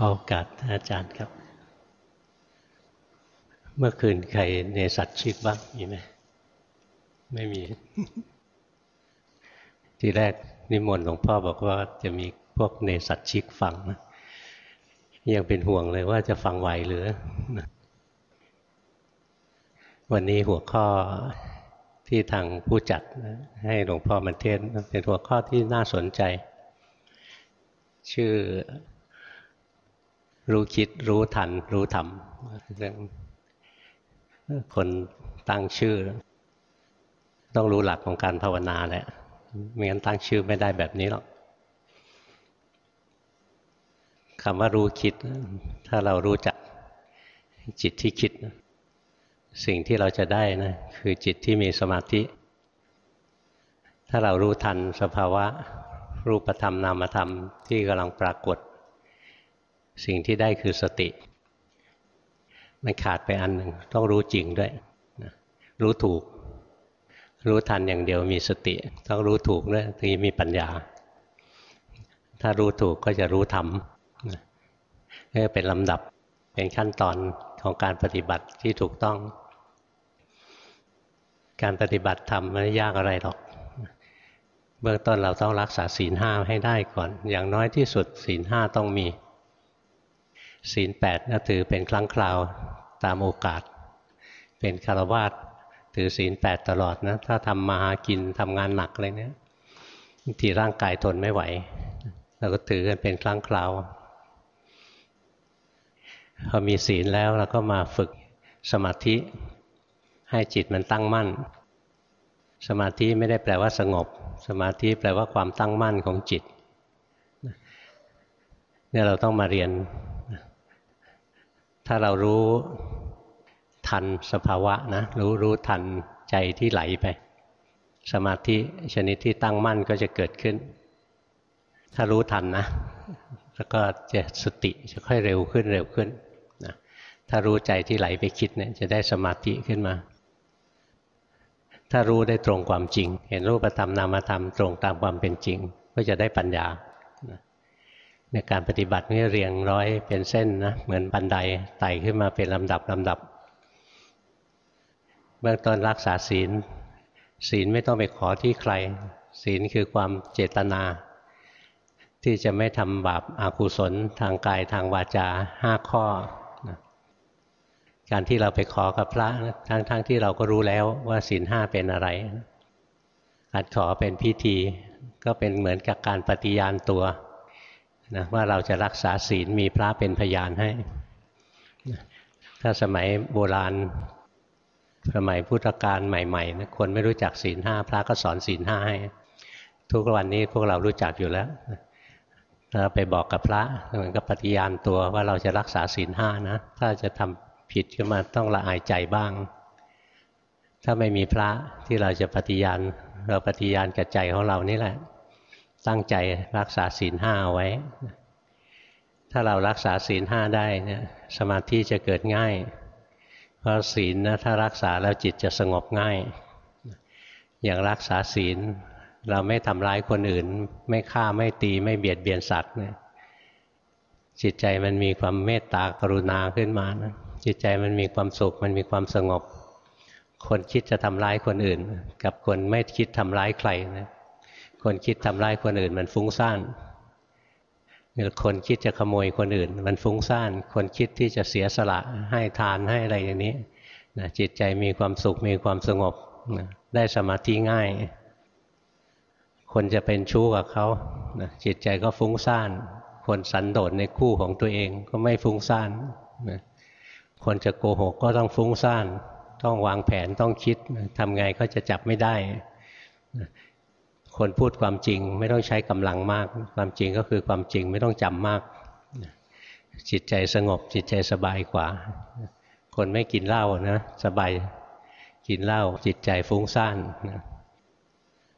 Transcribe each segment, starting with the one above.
ขอโอกาสอาจารย์ครับ เมื่อคืนใครเนสัตชิกบ้างมีไหมไม่มี ทีแรกนิมนต์หลวงพ่อบอกว่าจะมีพวกเนสัตชิกฟังนะยังเป็นห่วงเลยว่าจะฟังไหวหรือ วันนี้หัวข้อที่ทางผู้จัดให้หลวงพ่อมันเทศเป็นหัวข้อที่น่าสนใจ ชื่อ รู้คิดรู้ทัน รู้ทำเรื่องคนตั้งชื่อ ต้องรู้หลักของการภาวนาแหละไม่งั้นตั้งชื่อไม่ได้แบบนี้หรอกคำว่ารู้คิด ถ้าเรารู้จักจิตที่คิด สิ่งที่เราจะได้นะคือจิตที่มีสมาธิ ถ้าเรารู้ทันสภาวะรูปธรรมนามธรรมที่กำลังปรากฏ สิ่งที่ได้คือสติ มันขาดไปอันหนึ่งต้องรู้จริงด้วยรู้ถูก รู้ทันอย่างเดียวมีสติ ต้องรู้ถูกด้วยถึงมีปัญญา ถ้ารู้ถูกก็จะรู้ธรรมนี่เป็นลำดับเป็นขั้นตอนของการปฏิบัติที่ถูกต้อง การปฏิบัติธรรมไม่ยากอะไรหรอกเบื้องต้นเราต้องรักษาศีลห้าให้ได้ก่อน อย่างน้อยที่สุดศีลห้าต้องมี ศีลแปดถือเป็นครั้งคราวตามโอกาส เป็นคารวาสถือศีลแปดตลอดนะ ถ้าทำมาหากินทำงานหนักอะไรเนี้ยทีร่างกายทนไม่ไหวเราก็ถือกันเป็นครั้งคราวพอมีศีลแล้วเราก็มาฝึกสมาธิ ให้จิตมันตั้งมั่น สมาธิไม่ได้แปลว่าสงบ สมาธิแปลว่าความตั้งมั่นของจิตเนี่ยเราต้องมาเรียน ถ้าเรารู้ทันสภาวะนะรู้รู้ทันใจที่ไหลไป สมาธิชนิดที่ตั้งมั่นก็จะเกิดขึ้น ถ้ารู้ทันนะ แล้วก็จะสติจะค่อยเร็วขึ้นเร็วขึ้นนะถ้ารู้ใจที่ไหลไปคิดเนี่ยจะได้สมาธิขึ้นมา ถ้ารู้ได้ตรงความจริง เห็นรูปธรรมนามธรรมตรงตามความเป็นจริง ก็จะได้ปัญญา ในการปฏิบัตินี่เรียงร้อยเป็นเส้นนะเหมือนบันไดไต่ขึ้นมาเป็นลำดับลำดับ เบื้องต้นรักษาศีล ศีลไม่ต้องไปขอที่ใคร ศีลคือความเจตนา ที่จะไม่ทำบาปอากุศลทางกายทางวาจาห้าข้อ การที่เราไปขอกับพระทั้งๆทที่เราก็รู้แล้วว่าศีลห้าเป็นอะไรการขอเป็นพิธี ก็เป็นเหมือนกับการปฏิญาณตัว นะว่าเราจะรักษาศีลมีพระเป็นพยานให้ ถ้าสมัยโบราณ สมัยพุทธกาลใหม่ๆนะคนไม่รู้จักศีลห้าพระก็สอนศีลห้าให้ ทุกวันนี้พวกเรารู้จักอยู่แล้วเราไปบอกกับพระเหมือนกับปฏิญาณตัวว่าเราจะรักษาศีลห้านะ ถ้าจะทำผิดขึ้นมาต้องละอายใจบ้าง ถ้าไม่มีพระที่เราจะปฏิญาณ เราปฏิญาณกับใจของเรานี่แหละ ตั้งใจรักษาศีลห้าไว้ ถ้าเรารักษาศีลห้าได้เนี่ยสมาธิจะเกิดง่าย เพราะศีลนะถ้ารักษาแล้วจิตจะสงบง่าย อย่างรักษาศีล เราไม่ทำร้ายคนอื่น ไม่ฆ่าไม่ตีไม่เบียดเบียนสัตว์เนี่ยจิตใจมันมีความเมตตากรุณาขึ้นมานะจิตใจมันมีความสุขมันมีความสงบ คนคิดจะทำร้ายคนอื่น กับคนไม่คิดทำร้ายใครนะ คนคิดทำร้ายคนอื่นมันฟุ้งซ่านคนคิดจะขโมยคนอื่น มันฟุ้งซ่าน คนคิดที่จะเสียสละให้ทานให้อะไรอย่างนี้นะจิตใจมีความสุขมีความสงบนะได้สมาธิง่าย คนจะเป็นชู้กับเขานะจิตใจก็ฟุ้งซ่าน คนสันโดษในคู่ของตัวเองก็ไม่ฟุ้งซ่านนะคนจะโกหกก็ต้องฟุ้งซ่าน ต้องวางแผนต้องคิดทำไงก็จะจับไม่ได้ คนพูดความจริงไม่ต้องใช้กำลังมาก ความจริงก็คือความจริงไม่ต้องจำมาก จิตใจสงบจิตใจสบายกว่า คนไม่กินเหล้านะสบายกินเหล้าจิตใจฟุ้งซ่านนะ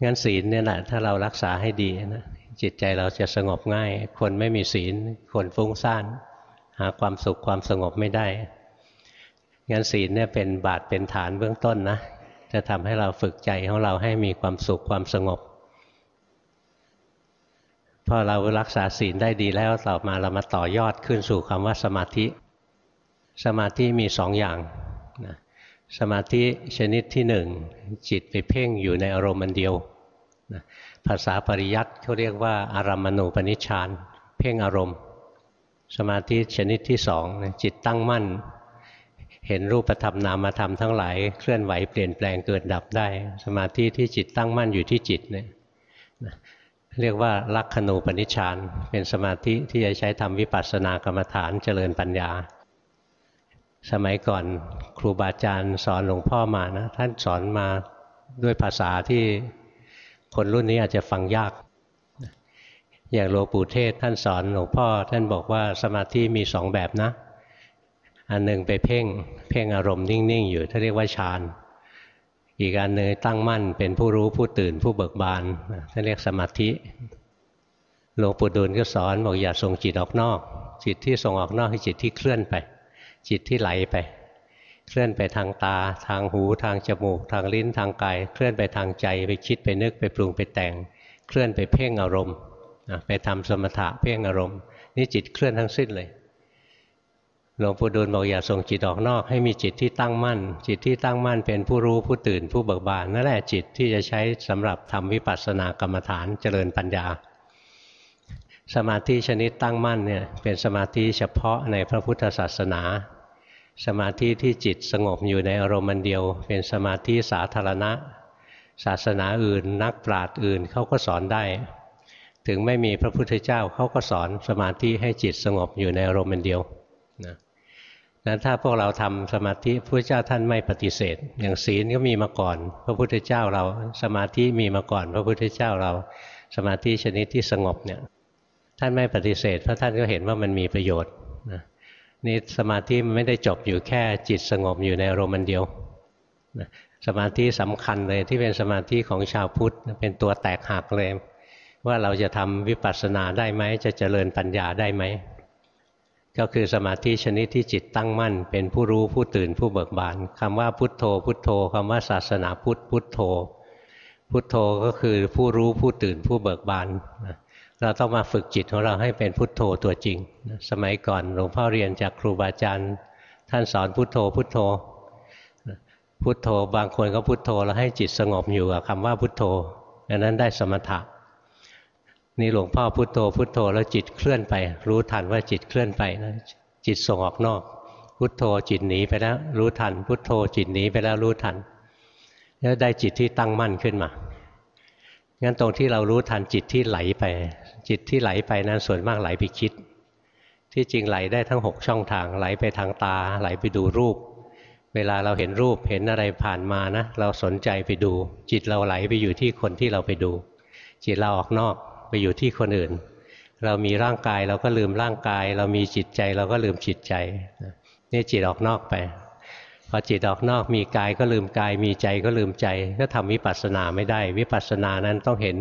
งั้นศีลเนี่ยแหละถ้าเรารักษาให้ดีนะจิตใจเราจะสงบง่าย คนไม่มีศีล คนฟุ้งซ่าน หาความสุขความสงบไม่ได้ งั้นศีลเนี่ยเป็นบาทเป็นฐานเบื้องต้นนะจะทำให้เราฝึกใจของเราให้มีความสุขความสงบ พอเรารักษาศีลได้ดีแล้วต่อมาเรามาต่อยอดขึ้นสู่คำว่าสมาธิ สมาธิมีสองอย่างนะสมาธิชนิดที่หนึ่งจิตไปเพ่งอยู่ในอารมณ์มันเดียวนะภาษาปริยัติเขาเรียกว่าอารัมมณูปนิชฌานเพ่งอารมณ์ สมาธิชนิดที่สองจิตตั้งมั่น เห็นรูปธรรมนามธรรมทั้งหลายเคลื่อนไหวเปลี่ยนแปลงเกิดดับได้ สมาธิที่จิตตั้งมั่นอยู่ที่จิตเนี่ย เรียกว่าลักขณูปนิชฌานเป็นสมาธิที่จะใช้ทำวิปัสสนากรรมฐานเจริญปัญญา สมัยก่อนครูบาอาจารย์สอนหลวงพ่อมานะท่านสอนมาด้วยภาษาที่คนรุ่นนี้อาจจะฟังยาก อย่างหลวงปู่เทศท่านสอนหลวงพ่อ ท่านบอกว่าสมาธิมีสองแบบนะ อันหนึ่งไปเพ่งเพ่งอารมณ์นิ่ง ๆ อยู่ท่านเรียกว่าฌาน อีกอันหนึ่งตั้งมั่นเป็นผู้รู้ผู้ตื่นผู้เบิกบานท่านเรียกสมาธิหลวงปู่ดูลก็สอนบอกอย่าส่งจิตออกนอก จิตที่ส่งออกนอกคือจิตที่เคลื่อนไป จิตที่ไหลไป เคลื่อนไปทางตา ทางหูทางจมูก ทางลิ้นทางกาย เคลื่อนไปทางใจไปคิดไปนึกไปปรุงไปแต่ง เคลื่อนไปเพ่งอารมณ์ไปทำสมถะเพ่งอารมณ์ นี่จิตเคลื่อนทั้งสิ้นเลย หลวงปู่ดูลบอกอย่าส่งจิตออกนอก ให้มีจิตที่ตั้งมั่น จิตที่ตั้งมั่นเป็นผู้รู้ผู้ตื่นผู้เบิกบานนั่นแหละจิตที่จะใช้สำหรับทำวิปัสสนากรรมฐานเจริญปัญญา สมาธิชนิดตั้งมั่นเนี่ยเป็นสมาธิเฉพาะในพระพุทธศาสนา สมาธิที่จิตสงบอยู่ในอารมณ์เดียว เป็นสมาธิสาธารณะ ศาสนาอื่น นักปราชญ์อื่นเขาก็สอนได้ ถึงไม่มีพระพุทธเจ้าเขาก็สอนสมาธิให้จิตสงบอยู่ในอารมณ์เดียว นั้นถ้าพวกเราทำสมาธิพระเจ้าท่านไม่ปฏิเสธ อย่างศีลก็มีมาก่อน พระพุทธเจ้าเราสมาธิมีมาก่อน พระพุทธเจ้าเราสมาธิชนิดที่สงบเนี่ยท่านไม่ปฏิเสธเพราะท่านก็เห็นว่ามันมีประโยชน์นะนี่สมาธิมันไม่ได้จบอยู่แค่จิตสงบอยู่ในอารมณ์เดียวนะสมาธิสำคัญเลยที่เป็นสมาธิของชาวพุทธเป็นตัวแตกหักเลยว่าเราจะทำวิปัสสนาได้ไหมจะเจริญปัญญาได้ไหม ก็คือสมาธิชนิดที่จิตตั้งมั่น เป็นผู้รู้ผู้ตื่นผู้เบิกบานคำว่าพุทโธ พุทโธคำว่าศาสนาพุทธพุทโธ พุทโธก็คือผู้รู้ผู้ตื่นผู้เบิกบานเราต้องมาฝึกจิตของเราให้เป็นพุทโธตัวจริง สมัยก่อนหลวงพ่อเรียนจากครูบาอาจารย์ท่านสอนพุทโธพุทโธ พุทโธบางคนก็พุทโธแล้วให้จิตสงบอยู่กับคำว่าพุทโธอันนั้นได้สมถะ นี่หลวงพ่อพุโทโธพุโทโธแล้วจิตเคลื่อนไป รู้ทันว่าจิตเคลื่อนไปนะจิตส่งออกนอก พุโทโธจิตหนีไปแล้วรู้ทัน พุโทโธจิตหนีไปแล้วรู้ทัน แล้วได้จิตที่ตั้งมั่นขึ้นมางั้นตรงที่เรารู้ทันจิตที่ไหลไป จิตที่ไหลไปนั้นส่วนมากไหลไปคิด ที่จริงไหลได้ทั้งหกช่องทางไหลไปทางตา ไหลไปดูรูป เวลาเราเห็นรูปเห็นอะไรผ่านมานะ เราสนใจไปดู จิตเราไหลไปอยู่ที่คนที่เราไปดู จิตเราออกนอก ไปอยู่ที่คนอื่น เรามีร่างกายเราก็ลืมร่างกาย เรามีจิตใจเราก็ลืมจิตใจนี่จิตออกนอกไป พอจิตออกนอกมีกายก็ลืมกาย มีใจก็ลืมใจ ก็ทำวิปัสสนาไม่ได้ วิปัสสนานั้นต้องเห็น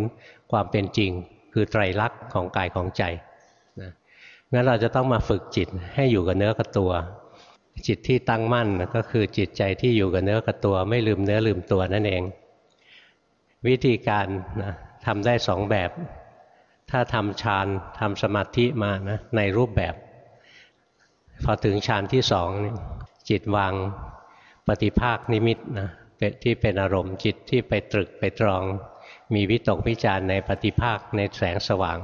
ความเป็นจริง คือไตรลักษณ์ของกายของใจนะงั้นเราจะต้องมาฝึกจิตให้อยู่กับเนื้อกับตัว จิตที่ตั้งมั่นก็คือจิตใจที่อยู่กับเนื้อกับตัว ไม่ลืมเนื้อลืมตัวนั่นเอง วิธีการนะทำได้สองแบบ ถ้าทำฌานทำสมาธิมานะในรูปแบบ พอถึงฌานที่สองจิตวางปฏิภาคนิมิตนะที่เป็นอารมณ์จิตที่ไปตรึกไปตรอง มีวิตกวิจารในปฏิภาคในแสงสว่าง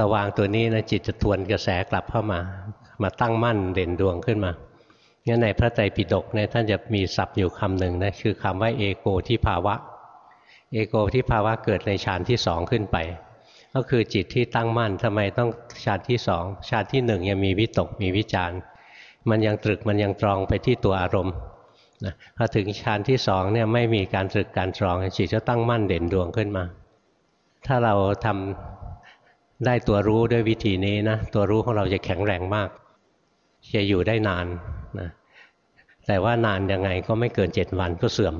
ระวางตัวนี้นะจิตจะทวนกระแสกลับเข้ามา มาตั้งมั่นเด่นดวงขึ้นมางั้นในพระไตรปิฎกเนี่ยท่านจะมีศัพท์อยู่คำหนึ่งนะคือคำว่าเอโกที่ภาวะ เอโกที่ภาวะเกิดในฌานที่สองขึ้นไป ก็คือจิตที่ตั้งมั่นทำไมต้องฌานที่สองฌานที่หนึ่งยังมีวิตกมีวิจารมันยังตรึกมันยังตรองไปที่ตัวอารมณ์นะพอถึงฌานที่สองเนี่ยไม่มีการตรึกการตรองจิตจะตั้งมั่นเด่นดวงขึ้นมา ถ้าเราทำได้ตัวรู้ด้วยวิธีนี้นะตัวรู้ของเราจะแข็งแรงมาก จะอยู่ได้นานนะแต่ว่านานยังไงก็ไม่เกินเจ็ดวันก็เสื่อม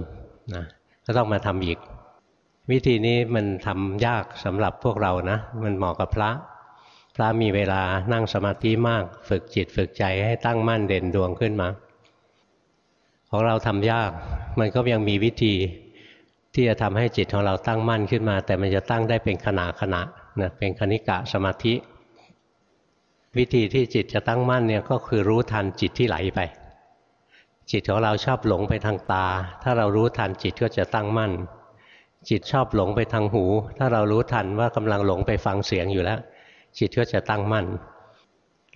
นะก็ต้องมาทำอีก วิธีนี้มันทำยากสำหรับพวกเรานะ มันเหมาะกับพระ พระมีเวลานั่งสมาธิมาก ฝึกจิตฝึกใจให้ตั้งมั่นเด่นดวงขึ้นมา ของเราทำยาก มันก็ยังมีวิธีที่จะทำให้จิตของเราตั้งมั่นขึ้นมา แต่มันจะตั้งได้เป็นขณะขณะนะเป็นคณิกะสมาธิ วิธีที่จิตจะตั้งมั่นเนี่ยก็คือรู้ทันจิตที่ไหลไป จิตของเราชอบหลงไปทางตา ถ้าเรารู้ทันจิตก็จะตั้งมั่น จิตชอบหลงไปทางหู ถ้าเรารู้ทันว่ากำลังหลงไปฟังเสียงอยู่แล้ว จิตก็จะตั้งมั่น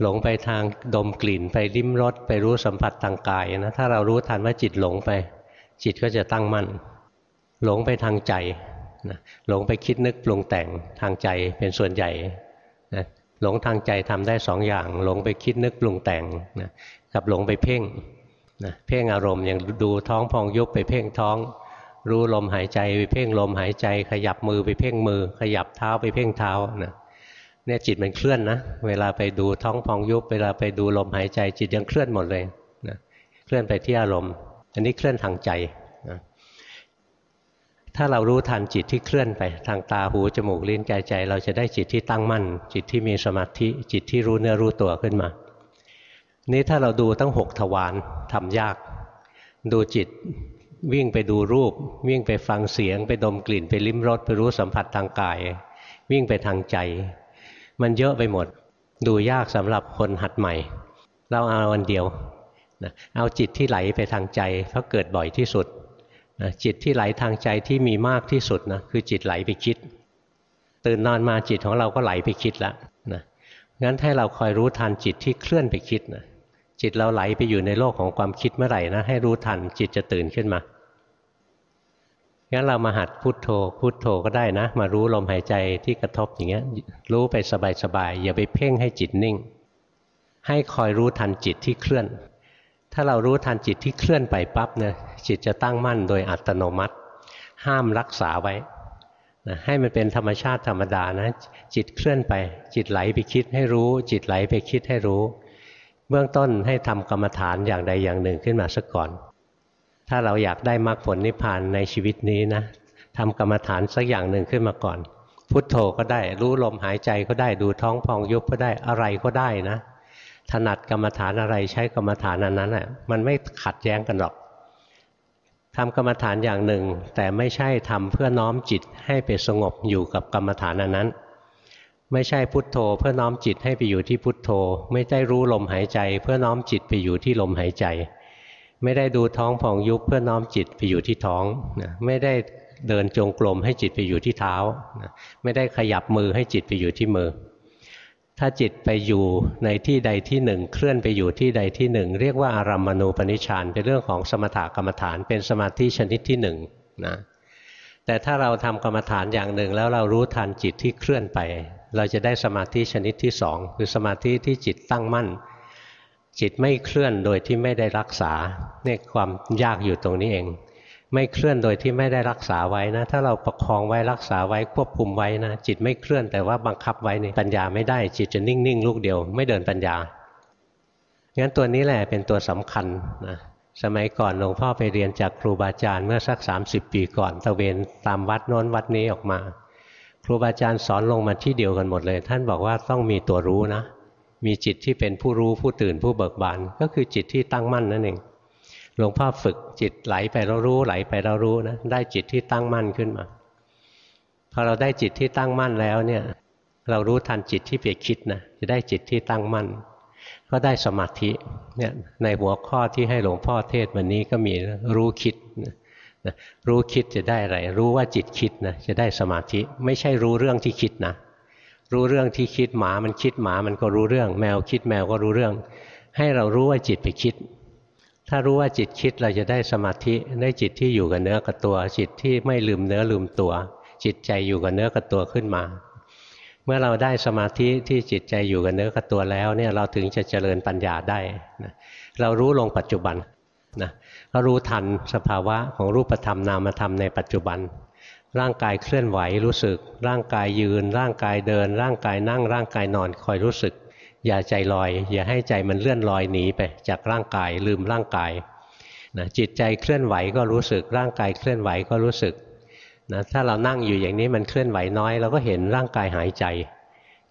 หลงไปทางดมกลิ่นไปลิ้มรสไปรู้สัมผัสทางกายนะถ้าเรารู้ทันว่าจิตหลงไป จิตก็จะตั้งมั่น หลงไปทางใจนะหลงไปคิดนึกปรุงแต่งทางใจเป็นส่วนใหญ่นะหลงทางใจทำได้สองอย่าง หลงไปคิดนึกปรุงแต่งนะกับหลงไปเพ่งนะเพ่งอารมณ์อย่างดูท้องพองยุบไปเพ่งท้อง รู้ลมหายใจไปเพ่งลมหายใจ ขยับมือไปเพ่งมือ ขยับเท้าไปเพ่งเท้านะเนี่ยจิตมันเคลื่อนนะ เวลาไปดูท้องพองยุบเวลาไปดูลมหายใจ จิตยังเคลื่อนหมดเลยนะเคลื่อนไปที่อารมณ์ อันนี้เคลื่อนทางใจนะถ้าเรารู้ทันจิตที่เคลื่อนไป ทางตาหูจมูกลิ้นกายใจ เราจะได้จิตที่ตั้งมั่น จิตที่มีสมาธิจิตที่รู้เนื้อรู้ตัวขึ้นมา นี่ถ้าเราดูตั้งหกทวารทำยาก ดูจิต วิ่งไปดูรูป วิ่งไปฟังเสียง ไปดมกลิ่นไปลิ้มรสไปรู้สัมผัสทางกาย วิ่งไปทางใจ มันเยอะไปหมด ดูยากสำหรับคนหัดใหม่ เราเอาวันเดียวเอาจิตที่ไหลไปทางใจเพราะเกิดบ่อยที่สุดนะจิตที่ไหลทางใจที่มีมากที่สุดนะคือจิตไหลไปคิด ตื่นนอนมาจิตของเราก็ไหลไปคิดแล้วนะงั้นให้เราคอยรู้ทันจิตที่เคลื่อนไปคิดนะจิตเราไหลไปอยู่ในโลกของความคิดเมื่อไหร่นะให้รู้ทันจิตจะตื่นขึ้นมา งั้นเรามาหัดพุดโทโธพุโทโธก็ได้นะ มารู้ลมหายใจที่กระทบอย่างเงี้ย รู้ไปสบายๆอย่าไปเพ่งให้จิตนิ่ง ให้คอยรู้ทันจิตที่เคลื่อน ถ้าเรารู้ทันจิตที่เคลื่อนไปปั๊บเนี่ยจิตจะตั้งมั่นโดยอัตโนมัติ ห้ามรักษาไว้นะให้มันเป็นธรรมชาติธรรมดานะจิตเคลื่อนไป จิตไหลไปคิดให้รู้ จิตไหลไปคิดให้รู้ เบื้องต้นให้ทำกรรมฐานอย่างใดอย่างหนึ่งขึ้นมาสักก่อน ถ้าเราอยากได้มรรคผลนิพพานในชีวิตนี้นะทำกรรมฐานสักอย่างหนึ่งขึ้นมาก่อน พุทโธก็ได้ รู้ลมหายใจก็ได้ดูท้องพองยุบก็ได้อะไรก็ได้นะ ถนัดกรรมฐานอะไรใช้กรรมฐานอันนั้นแหละมันไม่ขัดแย้งกันหรอกทำกรรมฐานอย่างหนึ่ง แต่ไม่ใช่ทำเพื่อน้อมจิตให้ไปสงบอยู่กับกรรมฐานอันนั้น ไม่ใช่พุทโธ เพื่อน้อมจิตให้ไปอยู่ที่พุทโธ ไม่ได้รู้ลมหายใจ เพื่อน้อมจิตไปอยู่ที่ลมหายใจ ไม่ได้ดูท้องผ่องยุบเพื่อน้อมจิตไปอยู่ที่ท้องนะไม่ได้เดินจงกรมให้จิตไปอยู่ที่เท้านะไม่ได้ขยับมือให้จิตไปอยู่ที่มือ ถ้าจิตไปอยู่ในที่ใดที่หนึ่ง เคลื่อนไปอยู่ที่ใดที่หนึ่ง เรียกว่าอารัมมณูปนิชานเป็นเรื่องของสมถกรรมฐานเป็นสมาธิชนิดที่หนึ่งนะแต่ถ้าเราทำกรรมฐานอย่างหนึ่งแล้วเรารู้ทันจิตที่เคลื่อนไป เราจะได้สมาธิชนิดที่สองคือสมาธิที่จิตตั้งมั่น จิตไม่เคลื่อนโดยที่ไม่ได้รักษาเนี่ยความยากอยู่ตรงนี้เอง ไม่เคลื่อนโดยที่ไม่ได้รักษาไว้นะ ถ้าเราประคองไว้รักษาไว้ควบคุมไว้นะ จิตไม่เคลื่อนแต่ว่าบังคับไว้นี่ปัญญาไม่ได้ จิตจะนิ่งๆลูกเดียว ไม่เดินปัญญางั้นตัวนี้แหละเป็นตัวสำคัญนะสมัยก่อนหลวงพ่อไปเรียนจากครูบาอาจารย์เมื่อสัก 30 ปีก่อนตะเวนตามวัดโน้นวัดนี้ออกมา ครูบาอาจารย์สอนลงมาที่เดียวกันหมดเลย ท่านบอกว่าต้องมีตัวรู้นะ มีจิตที่เป็นผู้รู้ผู้ตื่นผู้เบิกบานก็คือจิตที่ตั้งมั่นนั่นเองหลวงพ่อฝึกจิตไหลไปเรารู้ไหลไปเรารู้นะได้จิตที่ตั้งมั่นขึ้นมาพอเราได้จิตที่ตั้งมั่นแล้วเนี่ยเรารู้ทันจิตที่ไปคิดนะจะได้จิตที่ตั้งมั่น ก็ได้สมาธิเนี่ยในหัวข้อที่ให้หลวงพ่อเทศวันนี้ก็มีรู้คิดนะรู้คิดจะได้อะไรรู้ว่าจิตคิดนะจะได้สมาธิ ไม่ใช่รู้เรื่องที่คิดนะ รู้เรื่องที่คิดหมามันคิดหมามันก็รู้เรื่อง แมวคิดแมวก็รู้เรื่อง ให้เรารู้ว่าจิตไปคิด ถ้ารู้ว่าจิตคิดเราจะได้สมาธิได้จิตที่อยู่กับเนื้อกับตัว จิตที่ไม่ลืมเนื้อลืมตัว จิตใจอยู่กับเนื้อกับตัวขึ้นมา เมื่อเราได้สมาธิที่จิตใจอยู่กับเนื้อกับตัวแล้วเนี่ยเราถึงจะเจริญปัญญาได้นะเรารู้ลงปัจจุบันนะก็รู้ทันสภาวะของรูปธรรมนามธรรมในปัจจุบัน ร่างกายเคลื่อนไหวรู้สึก ร่างกายยืน ร่างกายเดิน ร่างกายนั่ง ร่างกายนอนคอยรู้สึก อย่าใจลอย อย่าให้ใจมันเลื่อนลอยหนีไปจากร่างกายลืมร่างกายนะจิตใจเคลื่อนไหวก็รู้สึก ร่างกายเคลื่อนไหวก็รู้สึกนะถ้าเรานั่งอยู่อย่างนี้มันเคลื่อนไหวน้อยเราก็เห็นร่างกายหายใจ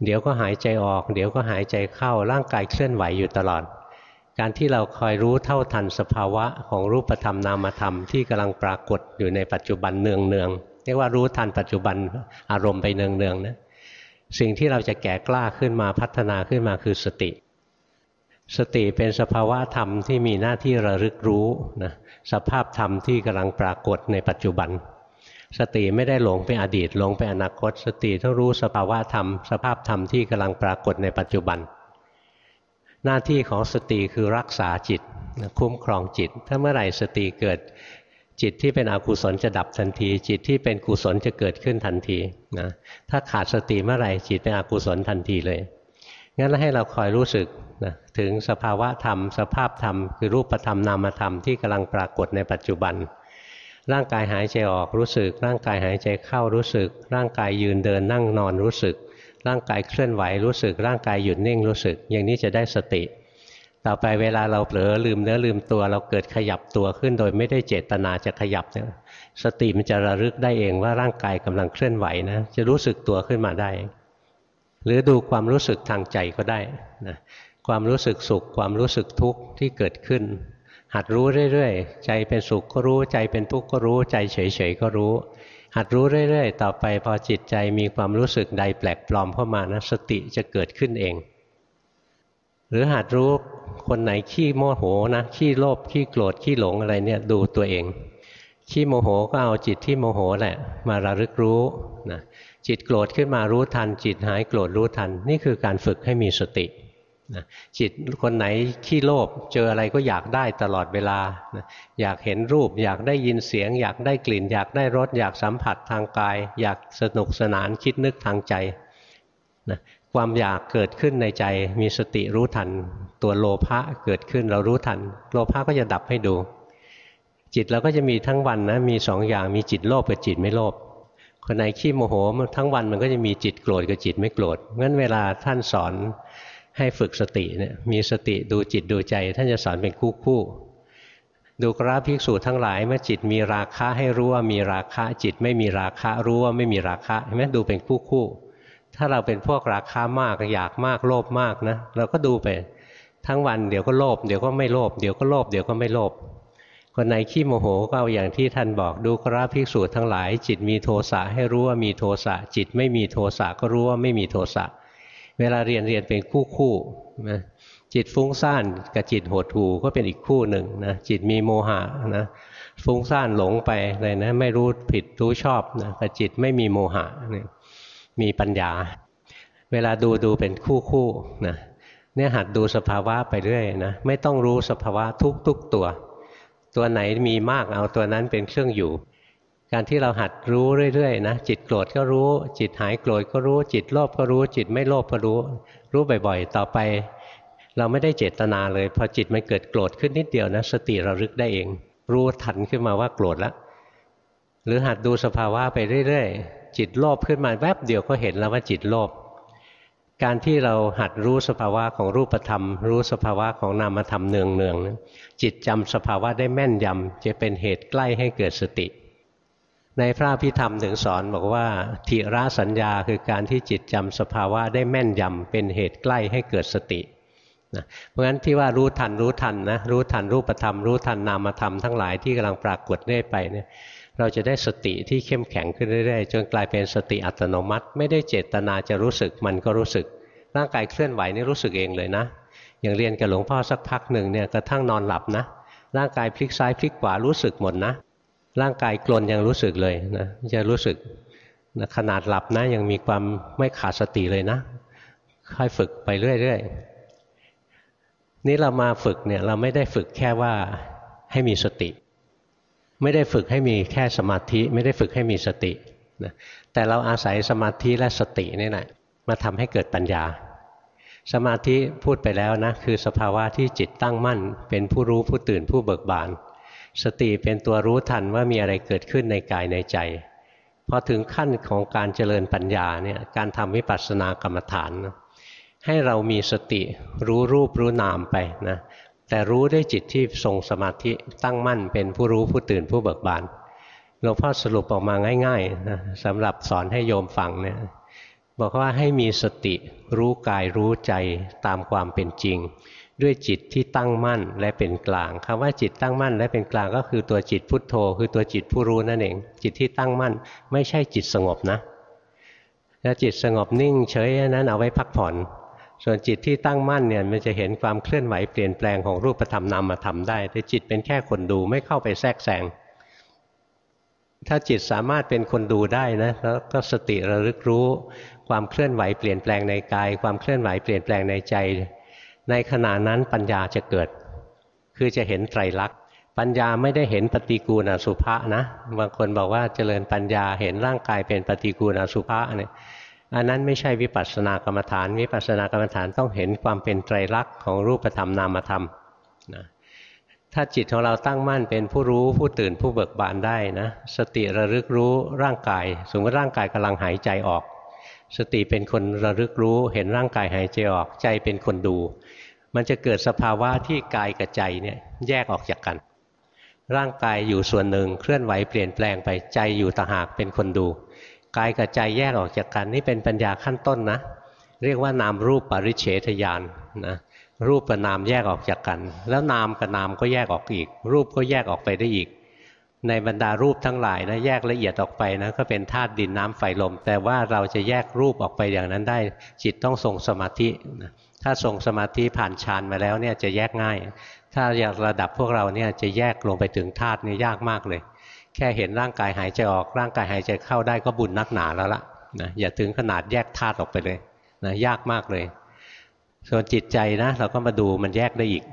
เดี๋ยวก็หายใจออก เดี๋ยวก็หายใจเข้าร่างกายเคลื่อนไหวอยู่ตลอด การที่เราคอยรู้เท่าทันสภาวะของรูปธรรมนามธรรมที่กำลังปรากฏอยู่ในปัจจุบันเนืองเนือง เรียกว่ารู้ทันปัจจุบันอารมณ์ไปเนืองเนืองนะสิ่งที่เราจะแก่กล้าขึ้นมาพัฒนาขึ้นมาคือสติ สติเป็นสภาวะธรรมที่มีหน้าที่ระลึกรู้นะสภาพธรรมที่กำลังปรากฏในปัจจุบัน สติไม่ได้หลงไปอดีตหลงไปอนาคต สติต้องรู้สภาวะธรรม สภาพธรรมที่กำลังปรากฏในปัจจุบัน หน้าที่ของสติคือรักษาจิตคุ้มครองจิต ถ้าเมื่อไหร่สติเกิด จิตที่เป็นอกุศลจะดับทันที จิตที่เป็นกุศลจะเกิดขึ้นทันทีนะถ้าขาดสติเมื่อไหร่จิตเป็นอกุศลทันทีเลยงั้นให้เราคอยรู้สึกนะถึงสภาวะธรรม สภาพธรรม คือรูปธรรมนามธรรมที่กำลังปรากฏในปัจจุบัน ร่างกายหายใจออกรู้สึก ร่างกายหายใจเข้ารู้สึก ร่างกายยืนเดินนั่งนอนรู้สึก ร่างกายเคลื่อนไหวรู้สึก ร่างกายหยุดนิ่งรู้สึก อย่างนี้จะได้สติ ต่อไปเวลาเราเผลอลืมเนื้อลืมตัว เราเกิดขยับตัวขึ้นโดยไม่ได้เจตนาจะขยับเนี่ยสติมันจะระลึกได้เองว่าร่างกายกำลังเคลื่อนไหวนะจะรู้สึกตัวขึ้นมาได้ หรือดูความรู้สึกทางใจก็ได้นะความรู้สึกสุขความรู้สึกทุกข์ที่เกิดขึ้น หัดรู้เรื่อยๆ ใจเป็นสุขก็รู้ใจเป็นทุกข์ก็รู้ใจเฉยๆก็รู้ หัดรู้เรื่อยๆ ต่อไปพอจิตใจมีความรู้สึกใดแปลกปลอมเข้ามานะสติจะเกิดขึ้นเอง หรือหัดรู้คนไหนขี้โมโหนะขี้โลภขี้โกรธขี้หลงอะไรเนี่ยดูตัวเอง ขี้โมโหก็เอาจิตที่โมโหแหละ มาระลึกรู้นะจิตโกรธขึ้นมารู้ทัน จิตหายโกรธรู้ทัน นี่คือการฝึกให้มีสตินะจิตคนไหนขี้โลภเจออะไรก็อยากได้ตลอดเวลานะอยากเห็นรูป อยากได้ยินเสียง อยากได้กลิ่น อยากได้รสอยากสัมผัสทางกาย อยากสนุกสนานคิดนึกทางใจนะ ความอยากเกิดขึ้นในใจมีสติรู้ทัน ตัวโลภะเกิดขึ้นเรารู้ทัน โลภะก็จะดับให้ดู จิตเราก็จะมีทั้งวันนะมีสองอย่างมีจิตโลภกับจิตไม่โลภคนไหนขี้โมโหทั้งวันมันก็จะมีจิตโกรธกับจิตไม่โกรธงั้นเวลาท่านสอนให้ฝึกสติเนี่ยมีสติดูจิตดูใจ ท่านจะสอนเป็นคู่คู่ดูกราภิกษุทั้งหลายเมื่อจิตมีราคะให้รู้ว่ามีราคะ จิตไม่มีราคะรู้ว่าไม่มีราคะเห็นไหมดูเป็นคู่คู่ ถ้าเราเป็นพวกราคามากอยากมากโลภมากนะเราก็ดูไปทั้งวันเดี๋ยวก็โลภเดี๋ยวก็ไม่โลภเดี๋ยวก็โลภเดี๋ยวก็ไม่โลภคนไหนขี้โมโหก็เอาอย่างที่ท่านบอกดูกราภิกษุทั้งหลาย จิตมีโทสะให้รู้ว่ามีโทสะจิตไม่มีโทสะก็รู้ว่าไม่มีโทสะเวลาเรียนเรียนเป็นคู่คู่นะจิตฟุ้งซ่านกับจิตหดหูก็เป็นอีกคู่หนึ่งนะจิตมีโมหะนะฟุ้งซ่านหลงไปเลยนะไม่รู้ผิดรู้ชอบนะกับจิตไม่มีโมหะเนี่ย มีปัญญา เวลาดูดูเป็นคู่คู่นะเนี่ยหัดดูสภาวะไปเรื่อยนะไม่ต้องรู้สภาวะทุกทุกตัว ตัวไหนมีมากเอาตัวนั้นเป็นเครื่องอยู่ การที่เราหัดรู้เรื่อยๆนะจิตโกรธก็รู้ จิตหายโกรธก็รู้ จิตโลภก็รู้ จิตไม่โลภก็รู้ รู้บ่อยๆ ต่อไป เราไม่ได้เจตนาเลย พอจิตมันเกิดโกรธขึ้นนิดเดียวนะสติระลึกได้เอง รู้ทันขึ้นมาว่าโกรธแล้วหรือหัดดูสภาวะไปเรื่อย จิตโลภขึ้นมาแวบเดียวก็เห็นแล้วว่าจิตโลภการที่เราหัดรู้สภาวะของรูปธรรม รู้สภาวะของนามธรรมเนืองเนืองจิตจำสภาวะได้แม่นยำจะเป็นเหตุใกล้ให้เกิดสติ ในพระพิธรรมถึงสอนบอกว่าทิระสัญญาคือการที่จิตจำสภาวะได้แม่นยำเป็นเหตุใกล้ให้เกิดสตินะเพราะฉะนั้นที่ว่ารู้ทันรู้ทันนะรู้ทันรูปธรรม รู้ทันนามธรรมทั้งหลายที่กำลังปรากฏเรื่อยไปเนี่ย เราจะได้สติที่เข้มแข็งขึ้นเรื่อยๆ จนกลายเป็นสติอัตโนมัติ ไม่ได้เจตนาจะรู้สึกมันก็รู้สึก ร่างกายเคลื่อนไหวนี่รู้สึกเองเลยนะ อย่างเรียนกับหลวงพ่อสักพักหนึ่งเนี่ยกระทั่งนอนหลับนะ ร่างกายพลิกซ้ายพลิกขวารู้สึกหมดนะ ร่างกายกลนยังรู้สึกเลยนะจะรู้สึกนะขนาดหลับนะยังมีความไม่ขาดสติเลยนะค่อยฝึกไปเรื่อยๆนี่เรามาฝึกเนี่ยเราไม่ได้ฝึกแค่ว่าให้มีสติ ไม่ได้ฝึกให้มีแค่สมาธิ ไม่ได้ฝึกให้มีสตินะแต่เราอาศัยสมาธิและสตินี่แหละมาทำให้เกิดปัญญา สมาธิพูดไปแล้วนะคือสภาวะที่จิตตั้งมั่น เป็นผู้รู้ผู้ตื่นผู้เบิกบาน สติเป็นตัวรู้ทันว่ามีอะไรเกิดขึ้นในกายในใจพอถึงขั้นของการเจริญปัญญาเนี่ยการทำวิปัสสนากรรมฐานให้เรามีสติรู้รูปรู้นามไปนะ แต่รู้ด้วยจิตที่ทรงสมาธิตั้งมั่นเป็นผู้รู้ผู้ตื่นผู้เบิกบานหลวงพ่อสรุปออกมาง่ายๆนะสำหรับสอนให้โยมฟังเนี่ยบอกว่าให้มีสติรู้กายรู้ใจตามความเป็นจริง ด้วยจิตที่ตั้งมั่นและเป็นกลางคำว่าจิตตั้งมั่นและเป็นกลางก็คือตัวจิตพุทโธ คือตัวจิตผู้รู้นั่นเอง จิตที่ตั้งมั่น ไม่ใช่จิตสงบนะถ้าจิตสงบนิ่งเฉยนั้นเอาไว้พักผ่อน ส่วนจิตที่ตั้งมั่นเนี่ยมันจะเห็นความเคลื่อนไหวเปลี่ยนแปลงของรูปธรรมนามธรรมได้ แต่จิตเป็นแค่คนดูไม่เข้าไปแทรกแซงถ้าจิตสามารถเป็นคนดูได้นะแล้วก็สติระลึกรู้ ความเคลื่อนไหวเปลี่ยนแปลงในกาย ความเคลื่อนไหวเปลี่ยนแปลงในใจ ในขณะนั้นปัญญาจะเกิด คือจะเห็นไตรลักษณ์ปัญญาไม่ได้เห็นปฏิกูลอสุภะนะบางคนบอกว่าเจริญปัญญาเห็นร่างกายเป็นปฏิกูลอสุภะเนี่ย อันนั้นไม่ใช่วิปัสสนากรรมฐาน วิปัสสนากรรมฐานต้องเห็นความเป็นไตรลักษณ์ของรูปธรรมนามธรรมนะถ้าจิตของเราตั้งมั่นเป็นผู้รู้ผู้ตื่นผู้เบิกบานได้นะสติระลึกรู้ร่างกาย สมมติร่างกายกำลังหายใจออก สติเป็นคนระลึกรู้เห็นร่างกายหายใจออกใจเป็นคนดู มันจะเกิดสภาวะที่กายกับใจเนี่ยแยกออกจากกัน ร่างกายอยู่ส่วนหนึ่งเคลื่อนไหวเปลี่ยนแปลงไปใจอยู่ต่างหากเป็นคนดู กายกับใจแยกออกจากกันนี่เป็นปัญญาขั้นต้นนะ เรียกว่านามรูปปริเฉทญาณนะรูปกับนามแยกออกจากกัน แล้วนามกับนามก็แยกออกอีก รูปก็แยกออกไปได้อีก ในบรรดารูปทั้งหลายนะแยกละเอียดออกไปนะก็เป็นธาตุดินน้ำไฟลม แต่ว่าเราจะแยกรูปออกไปอย่างนั้นได้ จิตต้องทรงสมาธิถ้าทรงสมาธิผ่านฌานมาแล้วเนี่ยจะแยกง่าย ถ้าอยากระดับพวกเราเนี่ยจะแยกลงไปถึงธาตุนี่ยากมากเลย แค่เห็นร่างกายหายใจออกร่างกายหายใจเข้าได้ก็บุญนักหนาแล้วละนะอย่าถึงขนาดแยกธาตุออกไปเลยนะยากมากเลย ส่วนจิตใจนะเราก็มาดูมันแยกได้อีก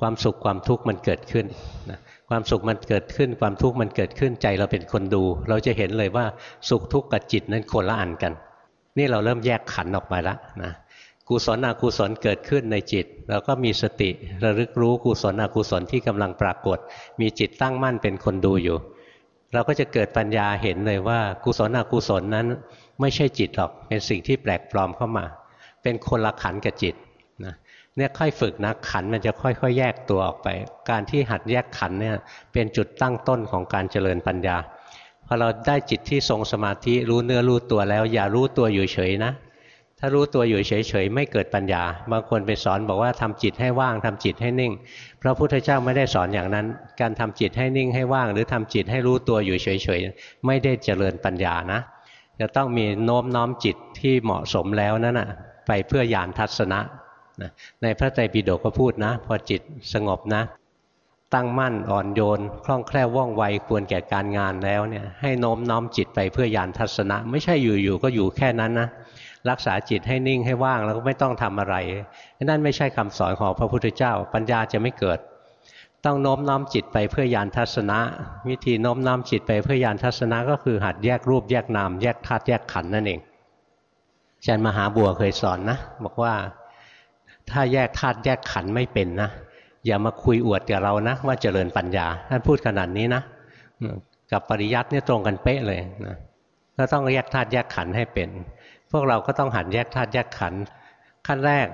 ความสุขความทุกข์มันเกิดขึ้นนะความสุขมันเกิดขึ้น ความทุกข์มันเกิดขึ้นใจเราเป็นคนดู เราจะเห็นเลยว่าสุขทุกข์กับจิตนั้นคนละอันกัน นี่เราเริ่มแยกขันออกมาแล้วนะกุศลอกุศลเกิดขึ้นในจิตเราก็มีสติระลึกรู้กุศลอกุศลที่กำลังปรากฏ มีจิตตั้งมั่นเป็นคนดูอยู่ เราก็จะเกิดปัญญาเห็นเลยว่า กุศลอกุศลนั้น ไม่ใช่จิตหรอกเป็นสิ่งที่แปลกปลอมเข้ามา เป็นคนละขันกับจิตนะเนี่ยค่อยฝึกนะขันมันจะค่อยๆ แยกตัวออกไป การที่หัดแยกขันเนี่ยเป็นจุดตั้งต้นของการเจริญปัญญาพอเราได้จิตที่ทรงสมาธิรู้เนื้อรู้ตัวแล้ว อย่ารู้ตัวอยู่เฉยนะ ถ้ารู้ตัวอยู่เฉยๆไม่เกิดปัญญา บางคนไปสอนบอกว่าทำจิตให้ว่างทำจิตให้นิ่ง พระพุทธเจ้าไม่ได้สอนอย่างนั้น การทำจิตให้นิ่งให้ว่าง หรือทำจิตให้รู้ตัวอยู่เฉยๆไม่ได้เจริญปัญญานะจะต้องมีโน้มน้อมจิตที่เหมาะสมแล้วนั่นนะไปเพื่อยานทัศนะนะในพระไตรปิฎกก็พูดนะ พอจิตสงบนะ ตั้งมั่นอ่อนโยน คล่องแคล่วว่องไวควรแก่การงานแล้วเนี่ยให้โน้มน้อมจิตไปเพื่อยานทัศนะ ไม่ใช่อยู่ๆก็อยู่แค่นั้นนะ รักษาจิตให้นิ่งให้ว่างแล้วก็ไม่ต้องทำอะไร นั่นไม่ใช่คำสอนของพระพุทธเจ้า ปัญญาจะไม่เกิด ต้องโน้มน้อมจิตไปเพื่อยานทัศนะ วิธีโน้มน้อมจิตไปเพื่อยานทัศนะก็คือหัดแยกรูปแยกนามแยกธาตุแยกขันธ์นั่นเองอาจารย์มหาบัวเคยสอนนะ บอกว่าถ้าแยกธาตุแยกขันไม่เป็นนะอย่ามาคุยอวดกับเรานะ ว่าเจริญปัญญาท่านพูดขนาดนี้นะกับปริยัติเนี่ยตรงกันเป๊ะเลยนะก็ต้องแยกธาตุแยกขันให้เป็น พวกเราก็ต้องหันแยกธาตุแยกขันขั้นแรก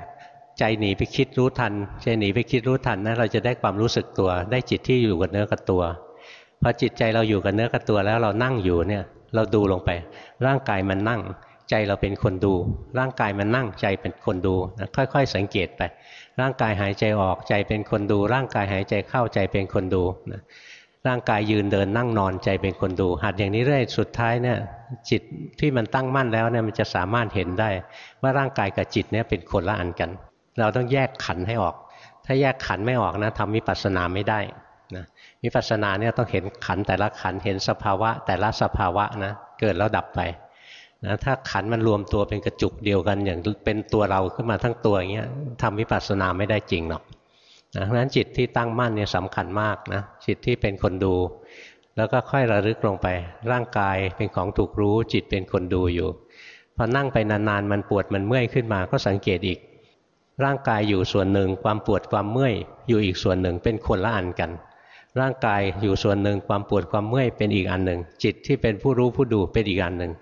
ใจหนีไปคิดรู้ทัน ใจหนีไปคิดรู้ทันนะเราจะได้ความรู้สึกตัว ได้จิตที่อยู่กับเนื้อกับตัวพอจิตใจเราอยู่กับเนื้อกับตัวแล้วเรานั่งอยู่เนี่ยเราดูลงไป ร่างกายมันนั่ง ใจเราเป็นคนดู ร่างกายมันนั่งใจเป็นคนดูนะค่อย ๆ สังเกตไป ร่างกายหายใจออกใจเป็นคนดู ร่างกายหายใจเข้าใจเป็นคนดูนะ ร่างกายยืนเดินนั่งนอนใจเป็นคนดู หัดอย่างนี้เรื่อยสุดท้ายเนี่ยจิตที่มันตั้งมั่นแล้วเนี่ยมันจะสามารถเห็นได้ ว่าร่างกายกับจิตเนี่ยเป็นคนละอันกัน เราต้องแยกขันให้ออก ถ้าแยกขันไม่ออกนะทำวิปัสสนาไม่ได้นะวิปัสสนาเนี่ยต้องเห็นขันแต่ละขันเห็นสภาวะ แต่ละสภาวะนะเกิดแล้วดับไปนะถ้าขันมันรวมตัวเป็นกระจุกเดียวกันอย่างเป็นตัวเราขึ้นมาทั้งตัวอย่างเงี้ยทำวิปัสสนาไม่ได้จริงหรอก นะเพราะฉะนั้นจิตที่ตั้งมั่นเนี่ยสำคัญมากนะจิตที่เป็นคนดู แล้วก็ค่อยระลึกลงไป ร่างกายเป็นของถูกรู้จิตเป็นคนดูอยู่พอนั่งไปนานๆมันปวดมันเมื่อยขึ้นมาก็สังเกตอีก ร่างกายอยู่ส่วนหนึ่งความปวดความเมื่อย อยู่อีกส่วนหนึ่งเป็นคนละอันกัน ร่างกายอยู่ส่วนหนึ่งความปวดความเมื่อยเป็นอีกอันหนึ่งจิตที่เป็นผู้รู้ผู้ดูเป็นอีกอันหนึ่ง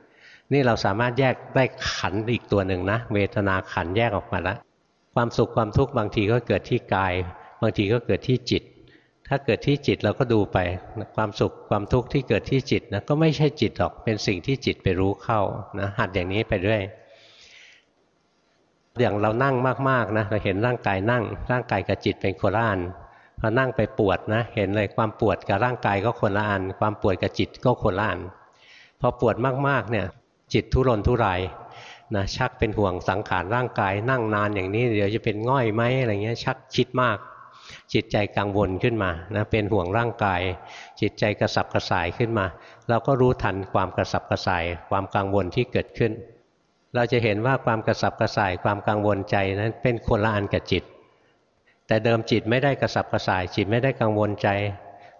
นี่เราสามารถแยกได้ขันอีกตัวหนึ่งนะ เวทนาขันแยกออกมาแล้วความสุขความทุกข์บางทีก็เกิดที่กาย บางทีก็เกิดที่จิต ถ้าเกิดที่จิตเราก็ดูไปความสุขความทุกข์ที่เกิดที่จิตนะก็ไม่ใช่จิตหรอกเป็นสิ่งที่จิตไปรู้เข้านะหัดอย่างนี้ไปเรื่อยอย่างเรานั่งมากๆนะเราเห็นร่างกายนั่ง ร่างกายกับจิตเป็นโคละอันพอนั่งไปปวดนะ เห็นเลยความปวดกับร่างกายก็คนละอัน ความปวดกับจิตก็คนละอันพอปวดมากๆเนี่ย จิตทุรนทุรายนะชักเป็นห่วงสังขารร่างกายนั่งนานอย่างนี้ เดี๋ยวจะเป็นง่อยไหมอะไรเงี้ยชักคิดมาก จิตใจกังวลขึ้นมานะเป็นห่วงร่างกาย จิตใจกระสับกระส่ายขึ้นมา เราก็รู้ทันความกระสับกระส่าย ความกังวลที่เกิดขึ้น เราจะเห็นว่าความกระสับกระส่ายความกังวลใจนั้นเป็นคนละอันกับจิต แต่เดิมจิตไม่ได้กระสับกระส่าย จิตไม่ได้กังวลใจ